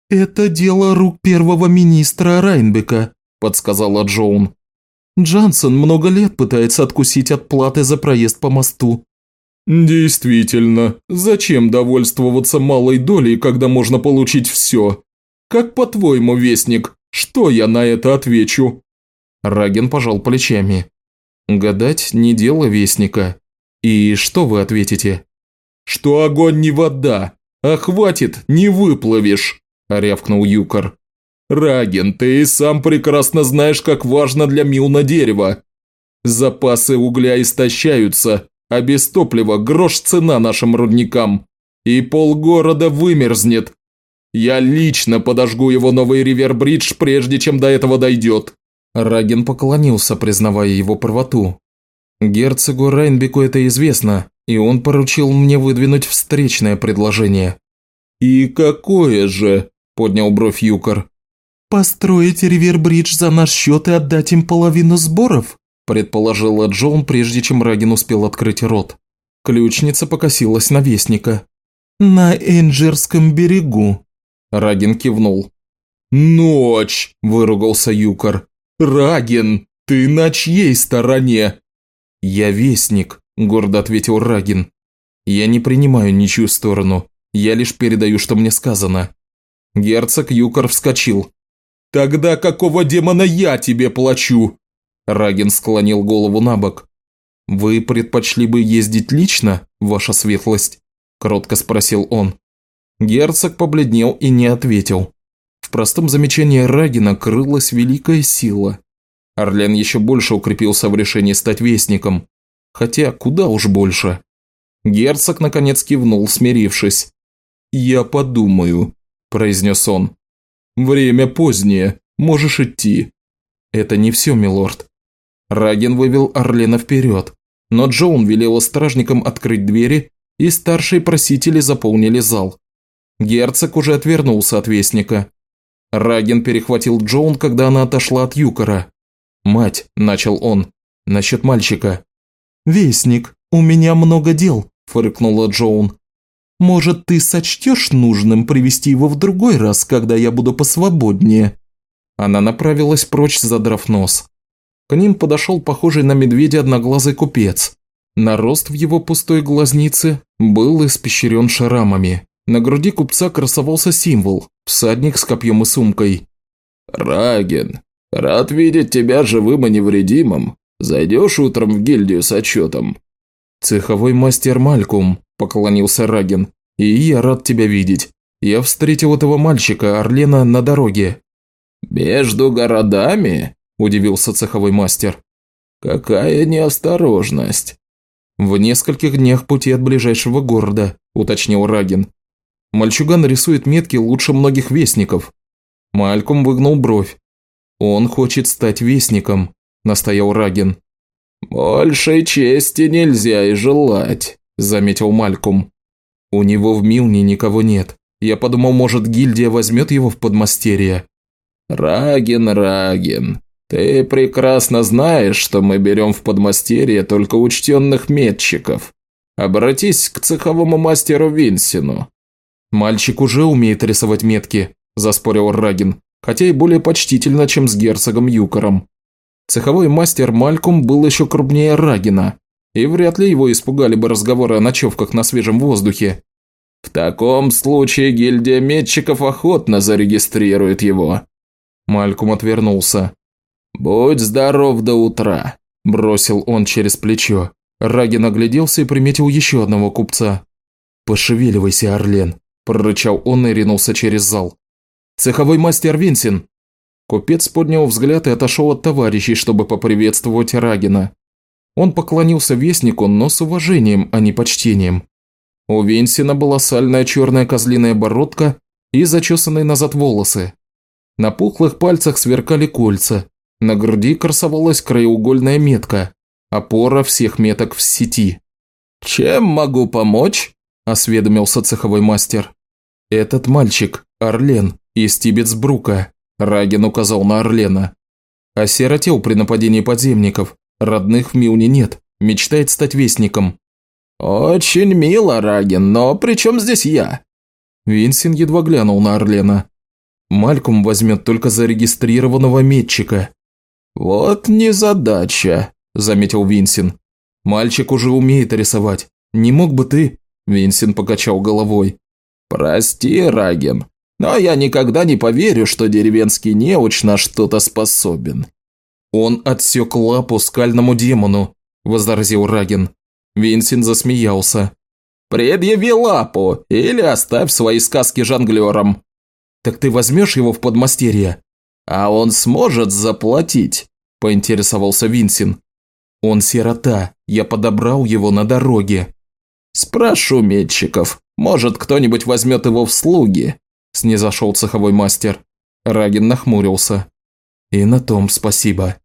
«Это дело рук первого министра Райнбека», – подсказала Джоун. «Джансон много лет пытается откусить от платы за проезд по мосту». «Действительно, зачем довольствоваться малой долей, когда можно получить все? Как по-твоему, Вестник, что я на это отвечу?» Раген пожал плечами. «Гадать не дело вестника. И что вы ответите?» «Что огонь не вода, а хватит, не выплывешь», – рявкнул Юкор. «Раген, ты и сам прекрасно знаешь, как важно для Милна дерево. Запасы угля истощаются, а без топлива грош цена нашим рудникам. И полгорода вымерзнет, я лично подожгу его новый ривербридж, прежде чем до этого дойдет». Раген поклонился, признавая его правоту. Герцогу Райнбеку это известно, и он поручил мне выдвинуть встречное предложение. «И какое же?» – поднял бровь Юкор. «Построить ривербридж за наш счет и отдать им половину сборов?» – предположила Джон, прежде чем Раген успел открыть рот. Ключница покосилась на Вестника. «На Энджерском берегу», Рагин кивнул. «Ночь!» – выругался Юкор. «Рагин, ты на чьей стороне?» «Я вестник», – гордо ответил Рагин. «Я не принимаю ничью сторону. Я лишь передаю, что мне сказано». Герцог Юкор вскочил. «Тогда какого демона я тебе плачу?» Рагин склонил голову на бок. «Вы предпочли бы ездить лично, ваша светлость?» – кротко спросил он. Герцог побледнел и не ответил. В простом замечании Рагина крылась великая сила. Орлен еще больше укрепился в решении стать вестником. Хотя куда уж больше. Герцог наконец кивнул, смирившись. «Я подумаю», – произнес он. «Время позднее, можешь идти». «Это не все, милорд». Раген вывел Орлена вперед, но Джоун велела стражникам открыть двери, и старшие просители заполнили зал. Герцог уже отвернулся от вестника. Раген перехватил Джоун, когда она отошла от Юкора. «Мать», – начал он, – «насчет мальчика». «Вестник, у меня много дел», – фыркнула Джоун. «Может, ты сочтешь нужным привести его в другой раз, когда я буду посвободнее?» Она направилась прочь, задрав нос. К ним подошел похожий на медведя одноглазый купец. Нарост в его пустой глазнице был испещрен шрамами. На груди купца красовался символ – всадник с копьем и сумкой. «Раген, рад видеть тебя живым и невредимым. Зайдешь утром в гильдию с отчетом?» «Цеховой мастер Малькум», – поклонился Раген. «И я рад тебя видеть. Я встретил этого мальчика, Орлена, на дороге». «Между городами?» – удивился цеховой мастер. «Какая неосторожность!» «В нескольких днях пути от ближайшего города», – уточнил Рагин. «Мальчуган рисует метки лучше многих вестников». Мальком выгнул бровь. «Он хочет стать вестником», – настоял Рагин. «Большей чести нельзя и желать», – заметил Мальком. «У него в Милне никого нет. Я подумал, может, гильдия возьмет его в подмастерье». «Раген, Раген, «Ты прекрасно знаешь, что мы берем в подмастерье только учтенных метчиков. Обратись к цеховому мастеру Винсину». «Мальчик уже умеет рисовать метки», – заспорил Рагин, хотя и более почтительно, чем с герцогом Юкором. Цеховой мастер Малькум был еще крупнее Рагина, и вряд ли его испугали бы разговоры о ночевках на свежем воздухе. «В таком случае гильдия метчиков охотно зарегистрирует его». Малькум отвернулся. «Будь здоров до утра», – бросил он через плечо. Рагин огляделся и приметил еще одного купца. «Пошевеливайся, Орлен», – прорычал он и ринулся через зал. «Цеховой мастер Винсин!» Купец поднял взгляд и отошел от товарищей, чтобы поприветствовать Рагина. Он поклонился вестнику, но с уважением, а не почтением. У Винсина была сальная черная козлиная бородка и зачесанные назад волосы. На пухлых пальцах сверкали кольца, на груди красовалась краеугольная метка, опора всех меток в сети. «Чем могу помочь?» – осведомился цеховой мастер. «Этот мальчик, Орлен, из Тибетсбрука», – Раген указал на Орлена. «Осиротел при нападении подземников, родных в Милне нет, мечтает стать вестником». «Очень мило, Раген, но при чем здесь я?» Винсин едва глянул на Орлена. «Малькум возьмет только зарегистрированного метчика. «Вот незадача», – заметил Винсин. «Мальчик уже умеет рисовать. Не мог бы ты?» Винсин покачал головой. «Прости, Раген, но я никогда не поверю, что деревенский неуч на что-то способен». «Он отсек лапу скальному демону», – возразил Раген. Винсин засмеялся. «Предъяви лапу или оставь свои сказки жонглерам». «Так ты возьмешь его в подмастерье?» «А он сможет заплатить?» – поинтересовался Винсин. «Он сирота, я подобрал его на дороге». «Спрошу метчиков, может, кто-нибудь возьмет его в слуги?» – снизошел цеховой мастер. Рагин нахмурился. «И на том спасибо».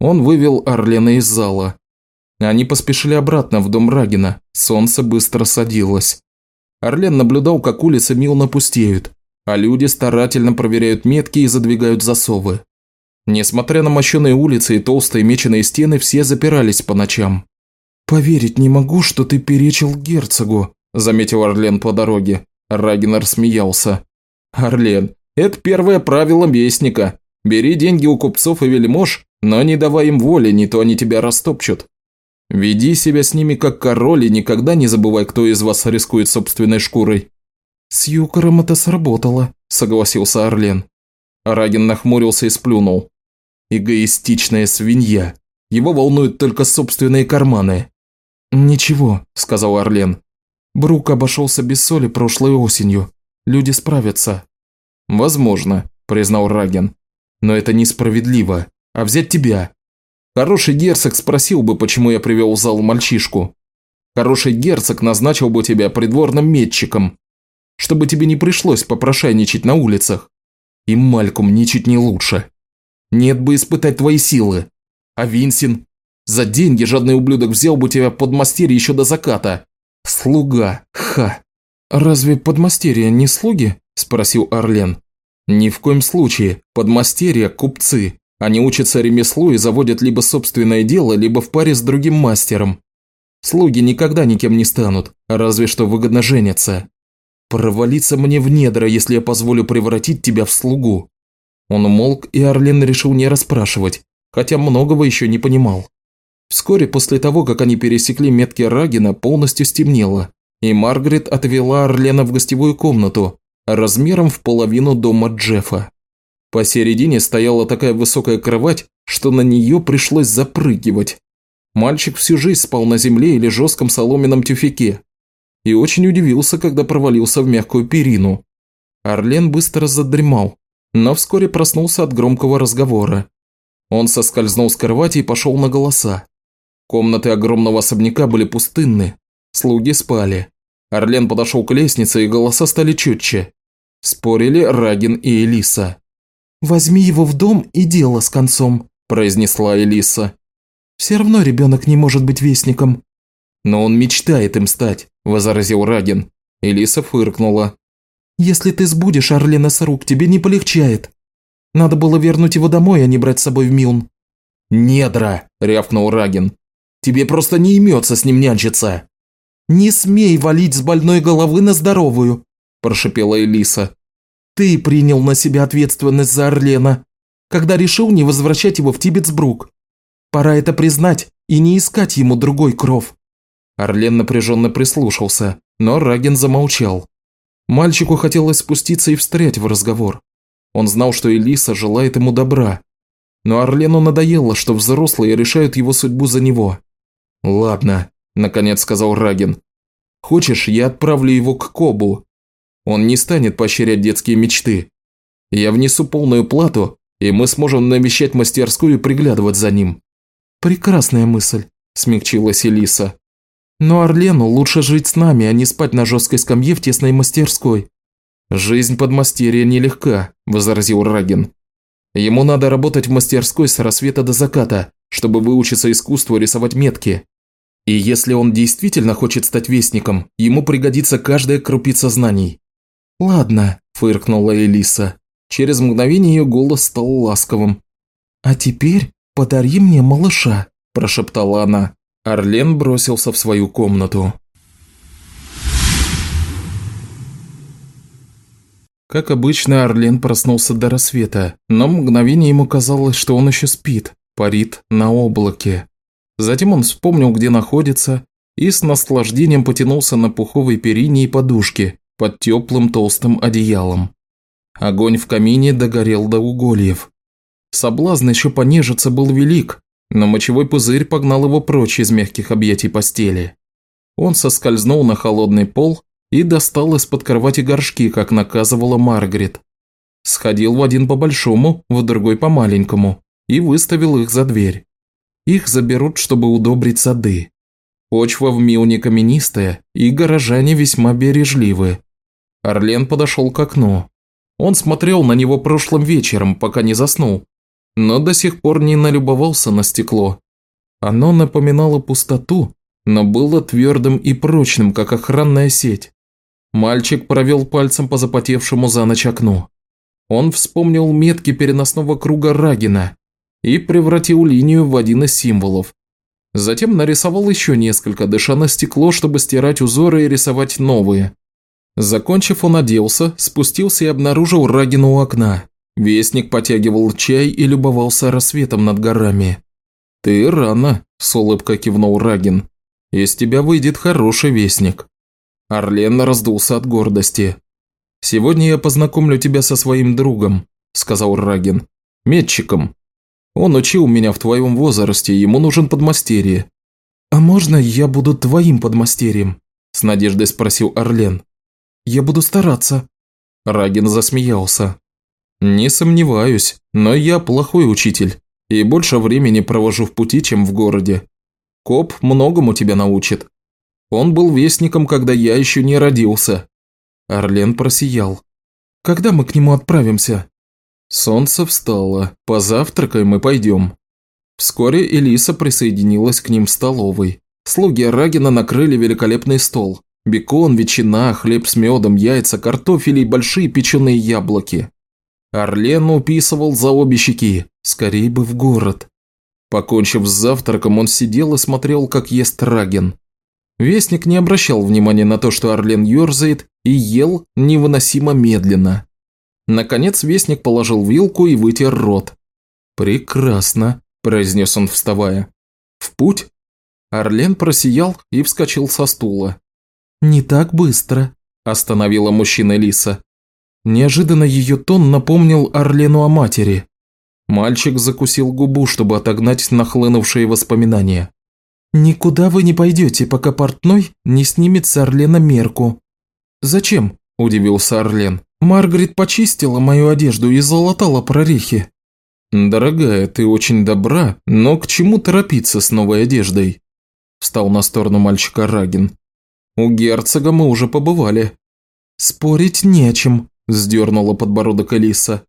Он вывел Орлена из зала. Они поспешили обратно в дом Рагина, солнце быстро садилось. Орлен наблюдал, как улицы милно пустеют, а люди старательно проверяют метки и задвигают засовы. Несмотря на мощеные улицы и толстые меченые стены, все запирались по ночам. «Поверить не могу, что ты перечил герцогу», – заметил Орлен по дороге. Рагнар смеялся. «Орлен, это первое правило местника. Бери деньги у купцов и вельмож, но не давай им воли, не то они тебя растопчут. Веди себя с ними как король и никогда не забывай, кто из вас рискует собственной шкурой. «С Юкором это сработало», – согласился Орлен. Рагин нахмурился и сплюнул. «Эгоистичная свинья. Его волнуют только собственные карманы». «Ничего», – сказал Орлен. «Брук обошелся без соли прошлой осенью. Люди справятся». «Возможно», – признал Раген. «Но это несправедливо. А взять тебя? Хороший герцог спросил бы, почему я привел в зал мальчишку. Хороший герцог назначил бы тебя придворным метчиком, чтобы тебе не пришлось попрошайничать на улицах. И Малькум ничуть не лучше. Нет бы испытать твои силы. А Винсин? За деньги жадный ублюдок взял бы тебя под мастерье еще до заката. Слуга, ха. Разве подмастерья не слуги? Спросил Орлен. Ни в коем случае. Подмастерья – купцы. Они учатся ремеслу и заводят либо собственное дело, либо в паре с другим мастером. Слуги никогда никем не станут, разве что выгодно женятся. Провалиться мне в недра, если я позволю превратить тебя в слугу. Он умолк, и Орлен решил не расспрашивать, хотя многого еще не понимал. Вскоре после того, как они пересекли метки Рагина, полностью стемнело, и Маргарет отвела Орлена в гостевую комнату, размером в половину дома Джеффа. Посередине стояла такая высокая кровать, что на нее пришлось запрыгивать. Мальчик всю жизнь спал на земле или жестком соломенном тюфяке. И очень удивился, когда провалился в мягкую перину. Орлен быстро задремал, но вскоре проснулся от громкого разговора. Он соскользнул с кровати и пошел на голоса. Комнаты огромного особняка были пустынны, слуги спали. Орлен подошел к лестнице, и голоса стали четче. Спорили Рагин и Элиса. «Возьми его в дом и дело с концом», – произнесла Элиса. «Все равно ребенок не может быть вестником». «Но он мечтает им стать», – возразил Рагин. Элиса фыркнула. «Если ты сбудешь Орлена с рук, тебе не полегчает. Надо было вернуть его домой, а не брать с собой в Милн». «Недра!» – рявкнул Рагин. «Тебе просто не имется с ним нянчиться!» «Не смей валить с больной головы на здоровую!» – прошипела Элиса. Ты принял на себя ответственность за Орлена, когда решил не возвращать его в Тибетсбрук. Пора это признать и не искать ему другой кров». Орлен напряженно прислушался, но Раген замолчал. Мальчику хотелось спуститься и встрять в разговор. Он знал, что Элиса желает ему добра. Но Орлену надоело, что взрослые решают его судьбу за него. «Ладно», – наконец сказал Раген. «Хочешь, я отправлю его к Кобу, он не станет поощрять детские мечты. Я внесу полную плату, и мы сможем навещать мастерскую и приглядывать за ним». «Прекрасная мысль», – смягчилась Элиса. «Но Орлену лучше жить с нами, а не спать на жесткой скамье в тесной мастерской». «Жизнь подмастерья нелегка», – возразил Рагин. «Ему надо работать в мастерской с рассвета до заката, чтобы выучиться искусству рисовать метки. И если он действительно хочет стать вестником, ему пригодится каждая крупица знаний. «Ладно», – фыркнула Элиса. Через мгновение ее голос стал ласковым. «А теперь подари мне малыша», – прошептала она. Орлен бросился в свою комнату. Как обычно, Орлен проснулся до рассвета, но мгновение ему казалось, что он еще спит, парит на облаке. Затем он вспомнил, где находится, и с наслаждением потянулся на пуховой перине и подушке, под теплым толстым одеялом. Огонь в камине догорел до угольев. Соблазн еще понежиться был велик, но мочевой пузырь погнал его прочь из мягких объятий постели. Он соскользнул на холодный пол и достал из-под кровати горшки, как наказывала Маргарет. Сходил в один по большому, в другой по маленькому, и выставил их за дверь. Их заберут, чтобы удобрить сады. Почва в Милне каменистая, и горожане весьма бережливы. Орлен подошел к окну. Он смотрел на него прошлым вечером, пока не заснул, но до сих пор не налюбовался на стекло. Оно напоминало пустоту, но было твердым и прочным, как охранная сеть. Мальчик провел пальцем по запотевшему за ночь окну. Он вспомнил метки переносного круга Рагина и превратил линию в один из символов. Затем нарисовал еще несколько, дыша на стекло, чтобы стирать узоры и рисовать новые. Закончив, он оделся, спустился и обнаружил Рагина у окна. Вестник потягивал чай и любовался рассветом над горами. «Ты рано», – с улыбкой кивнул Рагин. «Из тебя выйдет хороший вестник». Орлен раздулся от гордости. «Сегодня я познакомлю тебя со своим другом», – сказал Рагин. «Метчиком. Он учил меня в твоем возрасте, ему нужен подмастерье». «А можно я буду твоим подмастерьем?» – с надеждой спросил Орлен. «Я буду стараться». Рагин засмеялся. «Не сомневаюсь, но я плохой учитель и больше времени провожу в пути, чем в городе. Коп многому тебя научит. Он был вестником, когда я еще не родился». Орлен просиял. «Когда мы к нему отправимся?» Солнце встало. Позавтракаем и пойдем. Вскоре Элиса присоединилась к ним в столовой. Слуги Рагина накрыли великолепный стол. Бекон, ветчина, хлеб с медом, яйца, картофель и большие печеные яблоки. Орлен уписывал за обе щеки. Скорей бы в город. Покончив с завтраком, он сидел и смотрел, как ест Раген. Вестник не обращал внимания на то, что Орлен ерзает, и ел невыносимо медленно. Наконец Вестник положил вилку и вытер рот. «Прекрасно», – произнес он, вставая. «В путь?» Орлен просиял и вскочил со стула. «Не так быстро», – остановила мужчина Лиса. Неожиданно ее тон напомнил Орлену о матери. Мальчик закусил губу, чтобы отогнать нахлынувшие воспоминания. «Никуда вы не пойдете, пока портной не снимет с Орлена мерку». «Зачем?» – удивился Орлен. «Маргарет почистила мою одежду и залатала прорехи». «Дорогая, ты очень добра, но к чему торопиться с новой одеждой?» Встал на сторону мальчика Рагин. «У герцога мы уже побывали». «Спорить не о чем», – сдернула подбородок Элиса.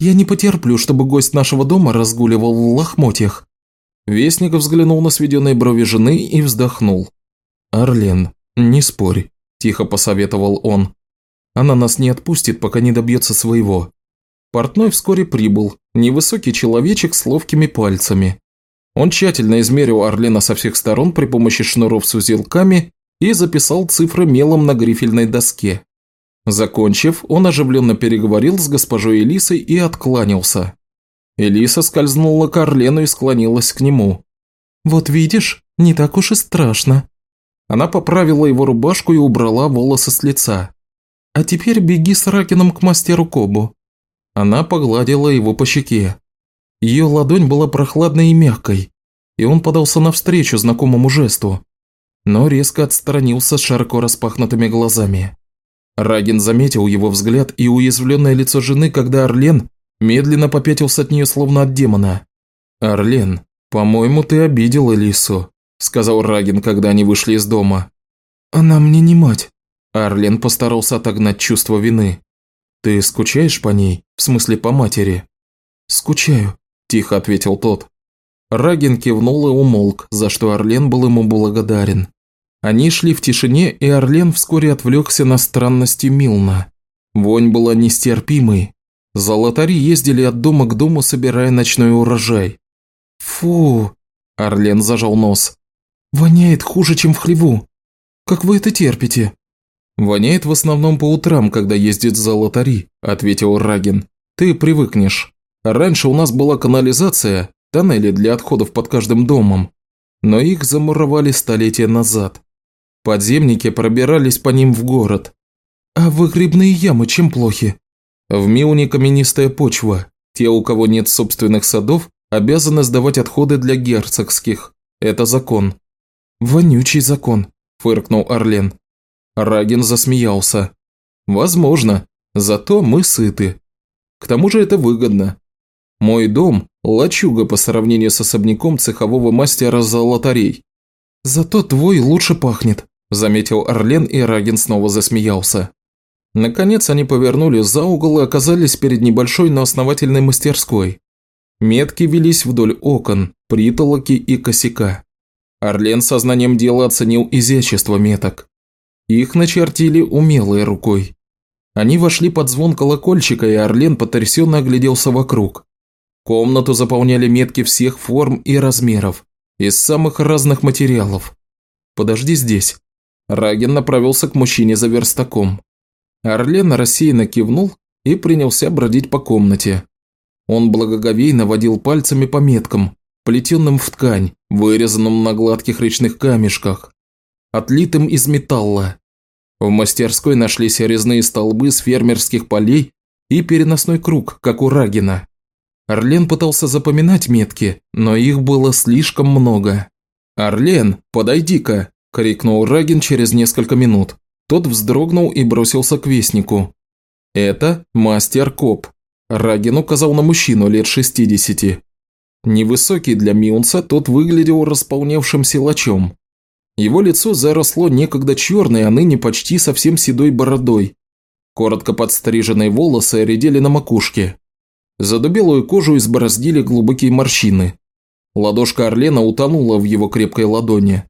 «Я не потерплю, чтобы гость нашего дома разгуливал в лохмотьях». Вестник взглянул на сведенные брови жены и вздохнул. «Орлен, не спорь», – тихо посоветовал он. «Она нас не отпустит, пока не добьется своего». Портной вскоре прибыл, невысокий человечек с ловкими пальцами. Он тщательно измерил Орлена со всех сторон при помощи шнуров с узелками и записал цифры мелом на грифельной доске. Закончив, он оживленно переговорил с госпожой Элисой и откланялся. Элиса скользнула к Орлену и склонилась к нему. «Вот видишь, не так уж и страшно». Она поправила его рубашку и убрала волосы с лица. «А теперь беги с Ракином к мастеру Кобу». Она погладила его по щеке. Ее ладонь была прохладной и мягкой, и он подался навстречу знакомому жесту, но резко отстранился с широко распахнутыми глазами. Рагин заметил его взгляд и уязвленное лицо жены, когда Орлен медленно попятился от нее словно от демона. «Орлен, по-моему, ты обидел Элису», – сказал Рагин, когда они вышли из дома. «Она мне не мать». Орлен постарался отогнать чувство вины. «Ты скучаешь по ней? В смысле, по матери?» «Скучаю», – тихо ответил тот. Рагин кивнул и умолк, за что Орлен был ему благодарен. Они шли в тишине, и Орлен вскоре отвлекся на странности Милна. Вонь была нестерпимой. Золотари ездили от дома к дому, собирая ночной урожай. «Фу!» – Орлен зажал нос. «Воняет хуже, чем в хлеву. Как вы это терпите?» «Воняет в основном по утрам, когда ездит золотари», – ответил Рагин. «Ты привыкнешь. Раньше у нас была канализация, тоннели для отходов под каждым домом, но их замуровали столетия назад. Подземники пробирались по ним в город. А выгребные ямы чем плохи? В Милне каменистая почва. Те, у кого нет собственных садов, обязаны сдавать отходы для герцогских. Это закон. Вонючий закон, фыркнул Орлен. Рагин засмеялся. Возможно, зато мы сыты. К тому же это выгодно. Мой дом – лачуга по сравнению с особняком цехового мастера золотарей. Зато твой лучше пахнет, – заметил Орлен, и Рагин снова засмеялся. Наконец они повернули за угол и оказались перед небольшой, но основательной мастерской. Метки велись вдоль окон, притолоки и косяка. Орлен сознанием дела оценил изящество меток. Их начертили умелой рукой. Они вошли под звон колокольчика, и Орлен потрясенно огляделся вокруг. Комнату заполняли метки всех форм и размеров, из самых разных материалов. «Подожди здесь», Раген направился к мужчине за верстаком. Орлен рассеянно кивнул и принялся бродить по комнате. Он благоговейно водил пальцами по меткам, плетенным в ткань, вырезанным на гладких речных камешках, отлитым из металла. В мастерской нашлись резные столбы с фермерских полей и переносной круг, как у Рагина. Орлен пытался запоминать метки, но их было слишком много. «Орлен, подойди-ка!» – крикнул Рагин через несколько минут. Тот вздрогнул и бросился к вестнику. «Это мастер Коп». Рагин указал на мужчину лет 60. Невысокий для Миунса, тот выглядел располневшим силачом. Его лицо заросло некогда черной, а ныне почти совсем седой бородой. Коротко подстриженные волосы редели на макушке. Задубелую кожу избороздили глубокие морщины. Ладошка Орлена утонула в его крепкой ладони.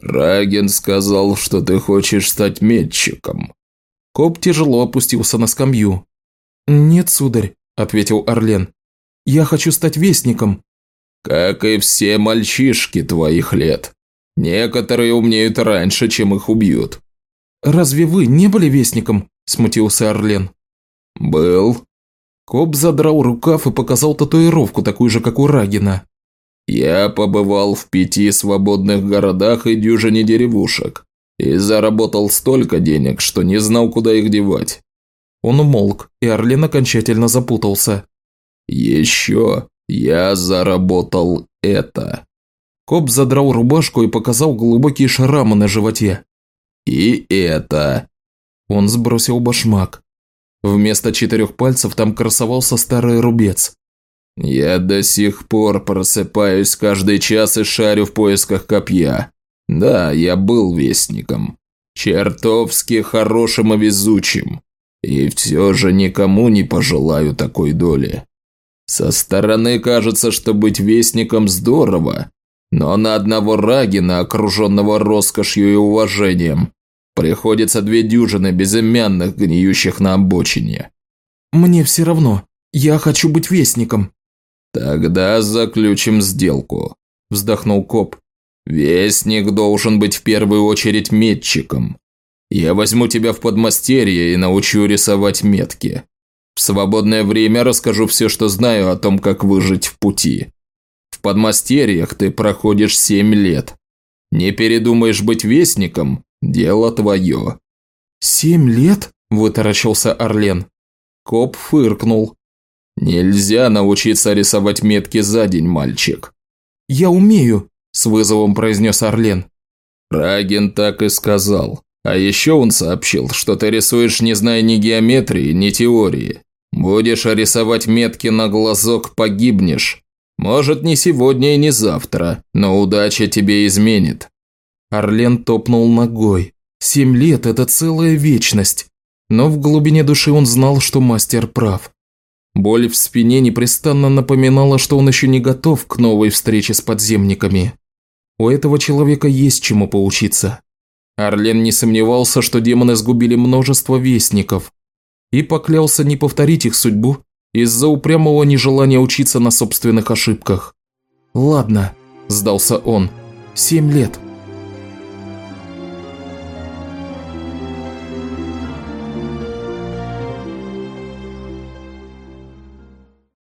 «Раген сказал, что ты хочешь стать метчиком». Коп тяжело опустился на скамью. «Нет, сударь», – ответил Орлен. «Я хочу стать вестником». «Как и все мальчишки твоих лет. Некоторые умнеют раньше, чем их убьют». «Разве вы не были вестником?» – смутился Орлен. «Был». Коп задрал рукав и показал татуировку, такую же, как у Рагина. Я побывал в пяти свободных городах и дюжине деревушек. И заработал столько денег, что не знал, куда их девать. Он умолк, и Орлен окончательно запутался. Еще я заработал это. Коп задрал рубашку и показал глубокие шрамы на животе. И это. Он сбросил башмак. Вместо четырех пальцев там красовался старый рубец. Я до сих пор просыпаюсь каждый час и шарю в поисках копья. Да, я был вестником. Чертовски хорошим и везучим. И все же никому не пожелаю такой доли. Со стороны кажется, что быть вестником здорово, но на одного Рагина, окруженного роскошью и уважением, приходится две дюжины безымянных, гниющих на обочине. «Мне все равно. Я хочу быть вестником», «Тогда заключим сделку», – вздохнул коп. «Вестник должен быть в первую очередь метчиком. Я возьму тебя в подмастерье и научу рисовать метки. В свободное время расскажу все, что знаю о том, как выжить в пути. Подмастерьях ты проходишь семь лет. Не передумаешь быть вестником – дело твое». «Семь лет?» – вытаращился Орлен. Коп фыркнул. «Нельзя научиться рисовать метки за день, мальчик». «Я умею», – с вызовом произнес Орлен. Раген так и сказал. А еще он сообщил, что ты рисуешь, не зная ни геометрии, ни теории. Будешь рисовать метки на глазок – погибнешь. Может, не сегодня и не завтра, но удача тебе изменит». Орлен топнул ногой. Семь лет – это целая вечность. Но в глубине души он знал, что мастер прав. Боль в спине непрестанно напоминала, что он еще не готов к новой встрече с подземниками. У этого человека есть чему поучиться. Орлен не сомневался, что демоны сгубили множество вестников, и поклялся не повторить их судьбу из-за упрямого нежелания учиться на собственных ошибках. «Ладно», – сдался он, – «семь лет.